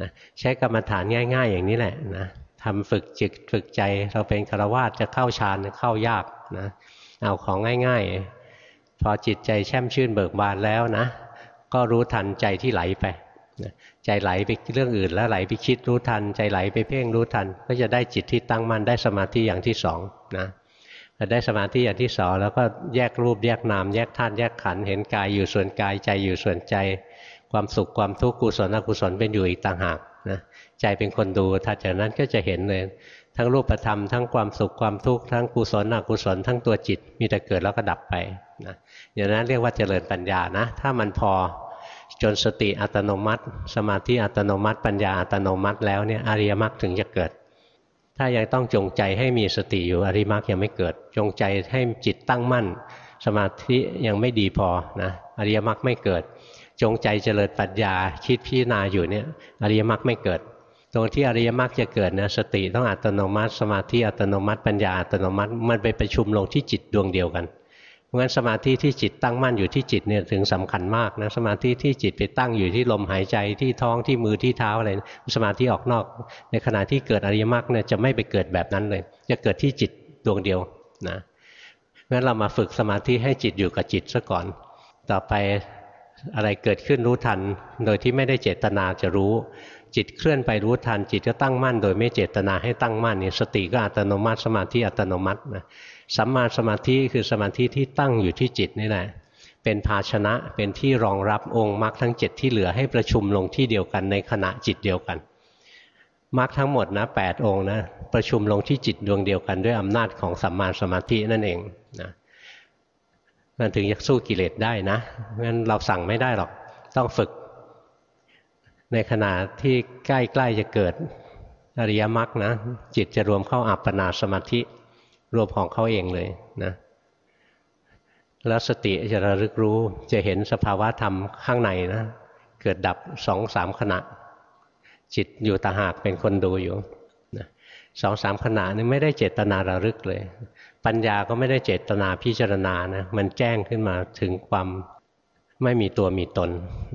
นะใช้กรรมฐานง่าย ๆ อย่างนี้แหละนะทำฝึกจิตฝึกใจเราเป็นคารวาสจะเข้าฌานเข้ายากนะเอาของง่าย ๆ พอจิตใจแช่มชื่นเบิกบานแล้วนะ ก็รู้ทันใจที่ไหลไปใจไหลไปเรื่องอื่นแล้วไหลไปคิดรู้ทัน ใจไหลไปเพ่งรู้ทัน ก็จะได้จิตที่ตั้งมั่นได้สมาธิอย่างที่สองนะ พอได้สมาธิอย่างที่สองแล้วก็แยกรูปแยกนามแยกธาตุแยกขันธ์เห็นกายอยู่ส่วนกายใจอยู่ส่วนใจ ความสุขความทุกข์กุศลอกุศลเป็นอยู่อีกต่างหากนะใจเป็นคนดูถ้าจากนั้นก็จะเห็นเลยทั้งรูปธรรมทั้งความสุขความทุกข์ทั้งกุศลอกุศลทั้งตัวจิตมีแต่เกิดแล้วก็ดับไปนะอย่างนั้นเรียกว่าเจริญปัญญานะ ถ้ามันพอจนสติอัตโนมัติ สมาธิอัตโนมัติ ปัญญาอัตโนมัติแล้วเนี่ยอริยมรรคถึงจะเกิด ถ้ายังต้องจงใจให้มีสติอยู่อริยมรรคยังไม่เกิด จงใจให้จิตตั้งมั่น สมาธิยังไม่ดีพอนะอริยมรรคไม่เกิด จงใจเจริญปัญญาคิดพิจารณาอยู่เนี่ยอริยมรรคไม่เกิด ตรงที่อริยมรรคจะเกิดนะสติต้องอัตโนมัติ สมาธิอัตโนมัติปัญญาอัตโนมัติ มันไปประชุมลงที่จิตดวงเดียวกัน เพราะงั้นสมาธิที่จิตตั้งมั่นอยู่ที่จิตเนี่ยถึงสำคัญมากนะสมาธิที่จิตไปตั้งอยู่ที่ลมหายใจที่ท้องที่มือที่เท้าอะไรสมาธิออกนอก ในขณะที่เกิดอริยมรรคเนี่ยจะไม่ไปเกิดแบบนั้นเลย จะเกิดที่จิตดวงเดียวนะงั้นเรามาฝึกสมาธิให้จิตอยู่กับจิตซะก่อน ต่อไปอะไรเกิดขึ้นรู้ทัน โดยที่ไม่ได้เจตนาจะรู้ จิตเคลื่อนไปรู้ทันจิตก็ตั้งมั่น โดยไม่เจตนาให้ตั้งมั่นเนี่ยสติก็อัตโนมัติสมาธิอัตโนมัตินะสัมมาสมาธิคือสมาธิที่ตั้งอยู่ที่จิตนี่แหละเป็นภาชนะเป็นที่รองรับองค์มรรคทั้งเจ็ดที่เหลือให้ประชุมลงที่เดียวกันในขณะจิตเดียวกันมรรคทั้งหมดนะแองค์นะประชุมลงที่จิตดวงเดียวกันด้วยอำนาจของสัมมาสมาธินั่นเองนะมันถึงจะสู้กิเลสได้นะงั้นเราสั่งไม่ได้หรอกต้องฝึก ในขณะที่ใกล้ๆจะเกิดอริยมรรคนะจิตจะรวมเข้าอัปปนาสมาธิรวมของเขาเองเลยนะแล้วสติจะระลึกรู้จะเห็นสภาวะธรรมข้างในนะเกิดดับสองสามขณะ จิตอยู่ตาหากเป็นคนดูอยู่สองสามขณะนี่ไม่ได้เจตนาระลึกเลย ปัญญาก็ไม่ได้เจตนาพิจารณานะมันแจ้งขึ้นมาถึงความไม่มีตัวมีตน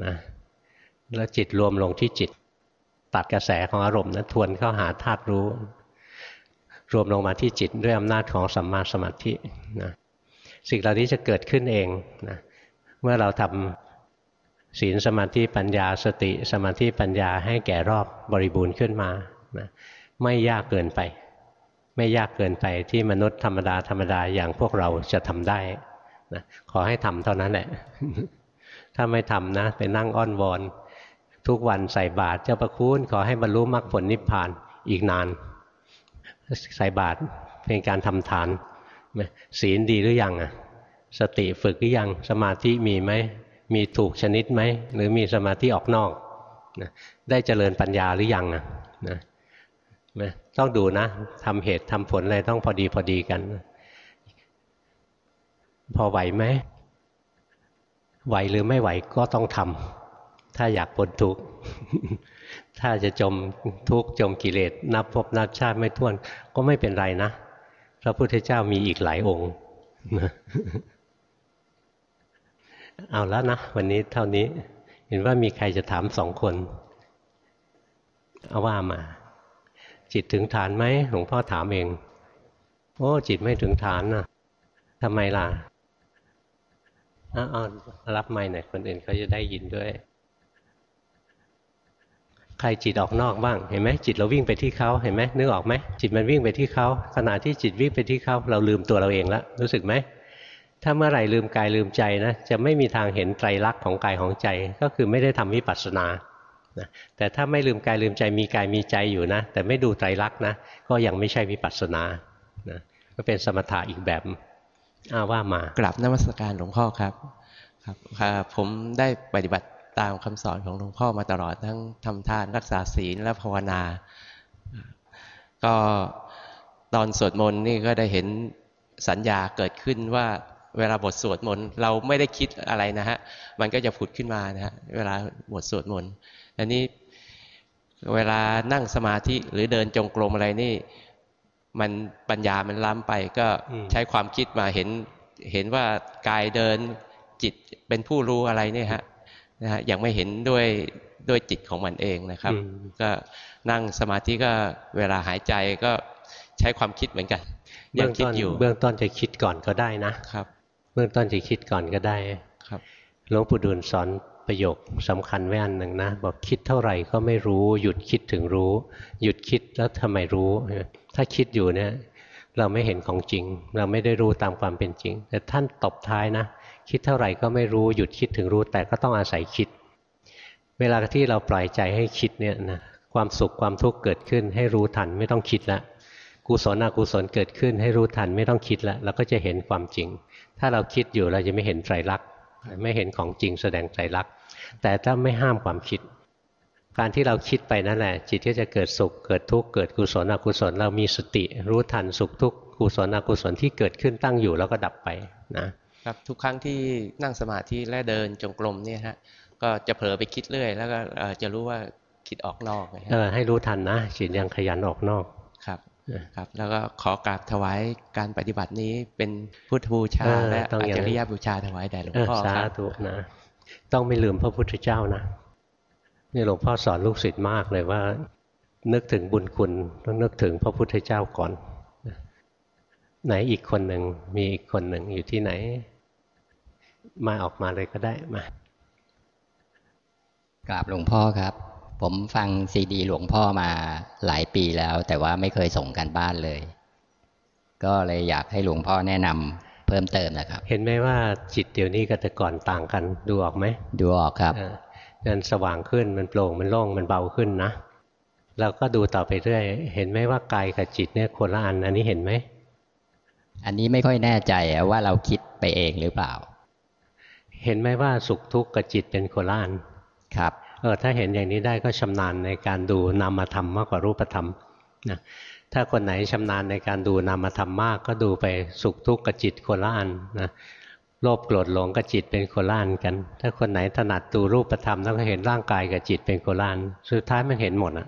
นะ แล้วจิตรวมลงที่จิต ตัดกระแสของอารมณ์นะทวนเข้าหาธาตุรู้ รวมลงมาที่จิตด้วยอำนาจของสัมมาสมาธินะสิ่งเหล่านี้จะเกิดขึ้นเองนะเมื่อเราทำศีลสมาธิปัญญาสติสมาธิปัญญาให้แก่รอบบริบูรณ์ขึ้นมานะไม่ยากเกินไป ไม่ยากเกินไปที่มนุษย์ธรรมดาธรรมดาอย่างพวกเราจะทำได้นะขอให้ทำเท่านั้นแหละ ถ้าไม่ทำนะไปนั่งอ้อนวอน ทุกวันใส่บาตรเจ้าประคุณขอให้บรรลุมรรคผลนิพพานอีกนาน ใส่บาตรเป็นการทำทานศีลดีหรือยังอะสติฝึกหรือยังสมาธิมีไหมมีถูกชนิดไหมหรือมีสมาธิออกนอกนะได้เจริญปัญญาหรือยังอะนะนะต้องดูนะทำเหตุทำผลอะไรต้องพอดีพอดีกัน พอไหวไหมไหวหรือไม่ไหวก็ต้องทำ ถ้าอยากพ้นทุกข์ถ้าจะจมทุกข์จมกิเลสนับพบนับชาติไม่ท้วน ก็ไม่เป็นไรนะพระพุทธเจ้ามีอีกหลายองค์เอาแล้วนะวันนี้เท่านี้ เห็นว่ามีใครจะถามสองคนเอาว่ามา จิตถึงฐานไหมหลวงพ่อถามเอง โอ้จิตไม่ถึงฐานนะทำไมล่ะอ้าวรับไม่หน่อยคนอื่นเขาจะได้ยินด้วย ใครจิตออกนอกบ้างเห็นไหมจิตเราวิ่งไปที่เขาเห็นไหมนึกออกไหมจิตมันวิ่งไปที่เขาขณะที่จิตวิ่งไปที่เขาเราลืมตัวเราเองแล้วรู้สึกไหมถ้าเมื่อไหร่ลืมกายลืมใจนะจะไม่มีทางเห็นไตรลักษณ์ของกายของใจก็คือไม่ได้ทำวิปัสสนานะแต่ถ้าไม่ลืมกายลืมใจมีกายมีใจอยู่นะ แต่ไม่ดูไตรลักษณ์นะก็ยังไม่ใช่วิปัสสนานะก็เป็นสมถะอีกแบบอ้าว่ามากราบนมัสการหลวงพ่อครับครับผมได้ปฏิบัติ ตามคำสอนของหลวงพ่อมาตลอดทั้งทำทานรักษาศีลและภาวนา ก็ตอนสวดมนต์นี่ก็ได้เห็นสัญญาเกิดขึ้นว่าเวลาบทสวดมนต์เราไม่ได้คิดอะไรนะฮะ มันก็จะผุดขึ้นมานะฮะเวลาบทสวดมนต์อันนี้เวลานั่งสมาธิหรือเดินจงกรมอะไรนี่ มันปัญญามันล้ำไปก็ใช้ความคิดมาเห็นเห็นว่ากายเดินจิตเป็นผู้รู้อะไรเนี่ยฮะ นะฮะยังไม่เห็นด้วยด้วยจิตของมันเองนะครับ ก็นั่งสมาธิก็เวลาหายใจก็ใช้ความคิดเหมือนกันยังคิดอยู่ เบื้องต้นจะคิดก่อนก็ได้นะครับ เบื้องต้นจะคิดก่อนก็ได้ครับหลวงปู่ดูลสอนประโยคสำคัญไว้อันหนึ่งนะบอกคิดเท่าไหร่ก็ไม่รู้หยุดคิดถึงรู้ หยุดคิดแล้วทำไมรู้ ถ้าคิดอยู่เนี่ยเราไม่เห็นของจริง เราไม่ได้รู้ตามความเป็นจริง แต่ท่านตบท้ายนะ คิดเท่าไหร่ก็ไม่รู้หยุดคิดถึงรู้ แต่ก็ต้องอาศัยคิด เวลาที่เราปล่อยใจให้คิดเนี่ยนะความสุขความทุกข์เกิดขึ้น ให้รู้ทันไม่ต้องคิดละกุศลอกุศลเกิดขึ้น ให้รู้ทันไม่ต้องคิดละเราก็จะเห็นความจริง ถ้าเราคิดอยู่เราจะไม่เห็นไตรลักษณ์ไม่เห็นของจริงแสดงไตรลักษณ์แต่ถ้าไม่ห้ามความคิด การที่เราคิดไปนั่นแหละจิตก็จะเกิดสุขเกิดทุกข์เกิดกุศลอกุศลเรามีสติ รู้ทันสุขทุกข์กุศลอกุศลที่เกิดขึ้นตั้งอยู่แล้วก็ดับไปนะ ครับทุกครั้งที่นั่งสมาธิและเดินจงกรมเนี่ยฮะก็จะเผลอไปคิดเรื่อย แล้วก็จะรู้ว่าคิดออกนอกเออให้รู้ทันนะจิตยังขยันออกนอกครับครับ แล้วก็ขอกราบถวายการปฏิบัตินี้เป็นพุทธบูชาและอาจริยบูชาถวายแด่หลวงพ่อครับสาธุนะต้องไม่ลืมพระพุทธเจ้านะนี่หลวงพ่อสอนลูกศิษย์มากเลยว่า นึกถึงบุญคุณต้องนึกถึงพระพุทธเจ้าก่อน ไหนอีกคนหนึ่งมีอีกคนหนึ่งอยู่ที่ไหน มาออกมาเลยก็ได้มากราบหลวงพ่อครับ ผมฟังซีดี หลวงพ่อมาหลายปีแล้ว แต่ว่าไม่เคยส่งกันบ้านเลย ก็เลยอยากให้หลวงพ่อแนะนำเพิ่มเติมนะครับ เห็นไหมว่าจิตเดี๋ยวนี้กับแต่ก่อนต่างกันดูออกไหมดูออกครับมันสว่างขึ้นมันโปร่งมันโล่งมันเบาขึ้นนะเราก็ดูต่อไปเรื่อย เห็นไหมว่ากายกับจิตเนี่ยคนละอันอันนี้เห็นไหม อันนี้ไม่ค่อยแน่ใจว่าเราคิดไปเองหรือเปล่า เห็นไหมว่าสุขทุกข์กับจิตเป็นโคล่านครับเออถ้าเห็นอย่างนี้ได้ก็ชำนาญในการดูนามธรรมมากกว่ารูปธรรมนะถ้าคนไหนชำนาญในการดูนามธรรมมาก ก็ดูไปสุขทุกข์กับจิตโคล่านนะโลภโกรธหลงกับจิตเป็นโคล่านกัน ถ้าคนไหนถนัดดูรูปธรรมแล้วก็เห็นร่างกายกับจิตเป็นโคล่านสุดท้ายมันเห็นหมดอะ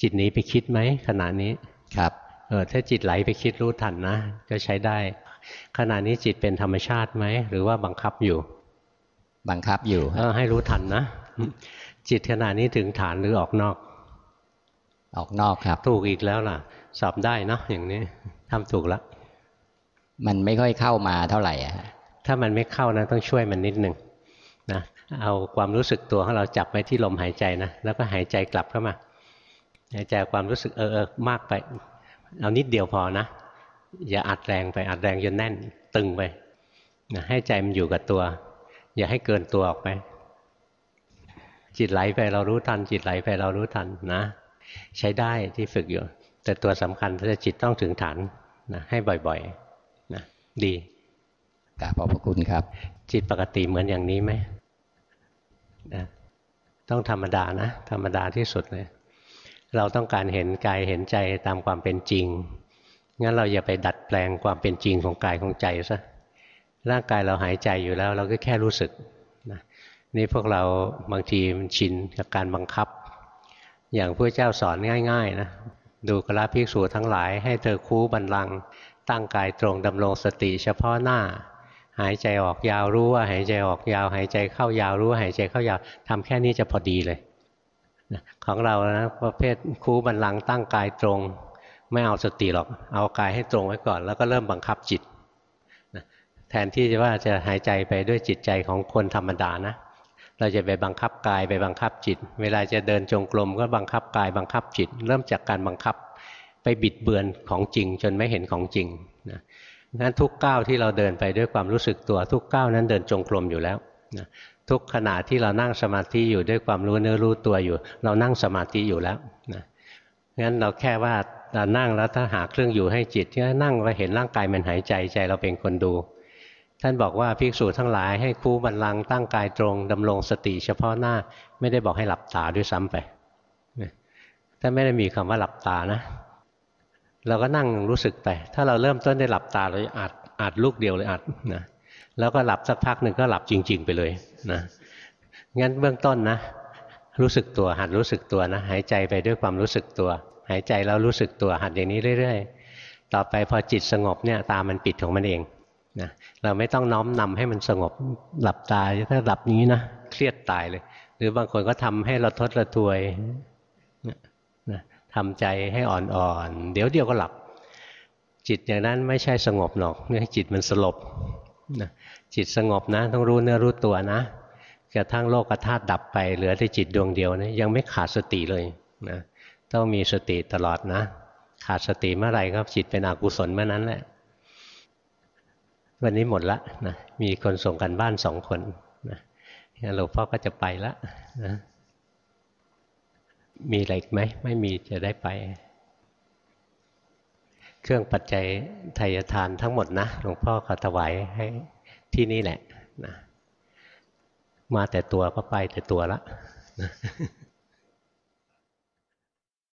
จิตนี้ไปคิดไหมขณะนี้ครับเออถ้าจิตไหลไปคิดรู้ทันนะ ก็ใช้ได้ ขณะนี้จิตเป็นธรรมชาติไหมหรือว่าบังคับอยู่ บังคับอยู่เออให้รู้ทันนะ จิตขณะนี้ถึงฐานหรือออกนอก ออกนอกครับ ถูกอีกแล้วล่ะสอบได้นะอย่างนี้ทำถูกแล้วมันไม่ค่อยเข้ามาเท่าไหร่อะถ้ามันไม่เข้านะต้องช่วยมันนิดหนึ่งนะเอาความรู้สึกตัวของเราจับไว้ที่ลมหายใจนะแล้วก็หายใจกลับเข้ามาหายใจความรู้สึกเออเออมากไป เอานิดเดียวพอนะ อย่าอัดแรงไปอัดแรงจนแน่นตึงไปนะให้ใจมันอยู่กับตัว อย่าให้เกินตัวออกไป จิตไหลไปเรารู้ทัน จิตไหลไปเรารู้ทันนะ ใช้ได้ที่ฝึกอยู่ แต่ตัวสำคัญถ้าจิตต้องถึงฐานนะให้บ่อยๆดีกราบขอบพระคุณครับ จิตปกติเหมือนอย่างนี้ไหมนะต้องธรรมดานะ ธรรมดาที่สุดเลยเราต้องการเห็นกายเห็นใจตามความเป็นจริง งั้นเราอย่าไปดัดแปลงความเป็นจริงของกายของใจซะร่างกายเราหายใจอยู่แล้ว เราก็แค่รู้สึกนะนี่พวกเราบางทีมันชินกับการบังคับ อย่างพระเจ้าสอนง่าย ๆนะดูกราภิกษุทั้งหลาย ให้เธอคู่บันลัง ตั้งกายตรงดำรงสติเฉพาะหน้า หายใจออกยาวรู้ว่าหายใจออกยาว หายใจเข้ายาวรู้ว่าหายใจเข้ายาวทำแค่นี้จะพอดีเลยของเรานะประเภทคู่บันลังตั้งกายตรง ไม่เอาสติหรอก เอากายให้ตรงไว้ก่อน แล้วก็เริ่มบังคับจิตแทนที่จะว่าจะหายใจไปด้วยจิตใจของคนธรรมดานะเราจะไปบังคับกายไปบังคับจิต เวลาจะเดินจงกรมก็บังคับกายบังคับจิต เริ่มจากการบังคับไปบิดเบือนของจริง จนไม่เห็นของจริงนะนั้นทุกก้าวที่เราเดินไปด้วยความรู้สึกตัวทุกก้าวนั้นเดินจงกรมอยู่แล้วนะทุกขณะที่เรานั่งสมาธิอยู่ด้วยความรู้เนื้อรู้ตัวอยู่ เรานั่งสมาธิอยู่แล้วนะงั้นเราแค่ว่า เรานั่งแล้วถ้าหาเครื่องอยู่ให้จิตที่นั่งเราเห็นร่างกายมันหายใจใจเราเป็นคนดู ท่านบอกว่าภิกษุทั้งหลายให้คู่บันลังตั้งกายตรงดำรงสติเฉพาะหน้าไม่ได้บอกให้หลับตาด้วยซ้ำไปถ้าไม่ได้มีคำว่าหลับตานะ เราก็นั่งรู้สึกไป ถ้าเราเริ่มต้นได้หลับตาเราอาจอาจลูกเดียวเลยอาจนะแล้วก็หลับสักพักหนึ่งก็หลับจริง ๆ ไปเลยนะงั้นเบื้องต้นนะ รู้สึกตัวหัดรู้สึกตัวนะ หายใจไปด้วยความรู้สึกตัวายใจแล้วรู้สึกตัวหัดอย่างนี้เรื่อย ๆ ต่อไปพอจิตสงบเนี่ยตามันปิดของมันเองนะเราไม่ต้องน้อมนำให้มันสงบหลับตาถ้าหลับนี้นะเครียดตายเลย หรือบางคนก็ทำให้เราทดระทวยทำใจให้อ่อนๆเดี๋ยวเดียวก็หลับ จิตอย่างนั้นไม่ใช่สงบหรอกเนี่ยจิตมันสลบนะจิตสงบนะ ต้องรู้เนื้อรู้ตัวนะกระทั่งโลกธาตุดับไปเหลือแต่จิตดวงเดียวนะยังไม่ขาดสติเลยนะ ต้องมีสติตลอดนะ ขาดสติเมื่อไหร่ก็จิตเป็นอกุศลเมื่อนั้นแหละ วันนี้หมดละนะมีคนส่งกันบ้านสองคนนะหลวงพ่อก็จะไปละนะมีอะไรไหมไม่มีจะได้ไป เครื่องปัจจัยไทยทานทั้งหมดนะหลวงพ่อขอถวายให้ที่นี่แหละนะมาแต่ตัวก็ไปแต่ตัวละนะ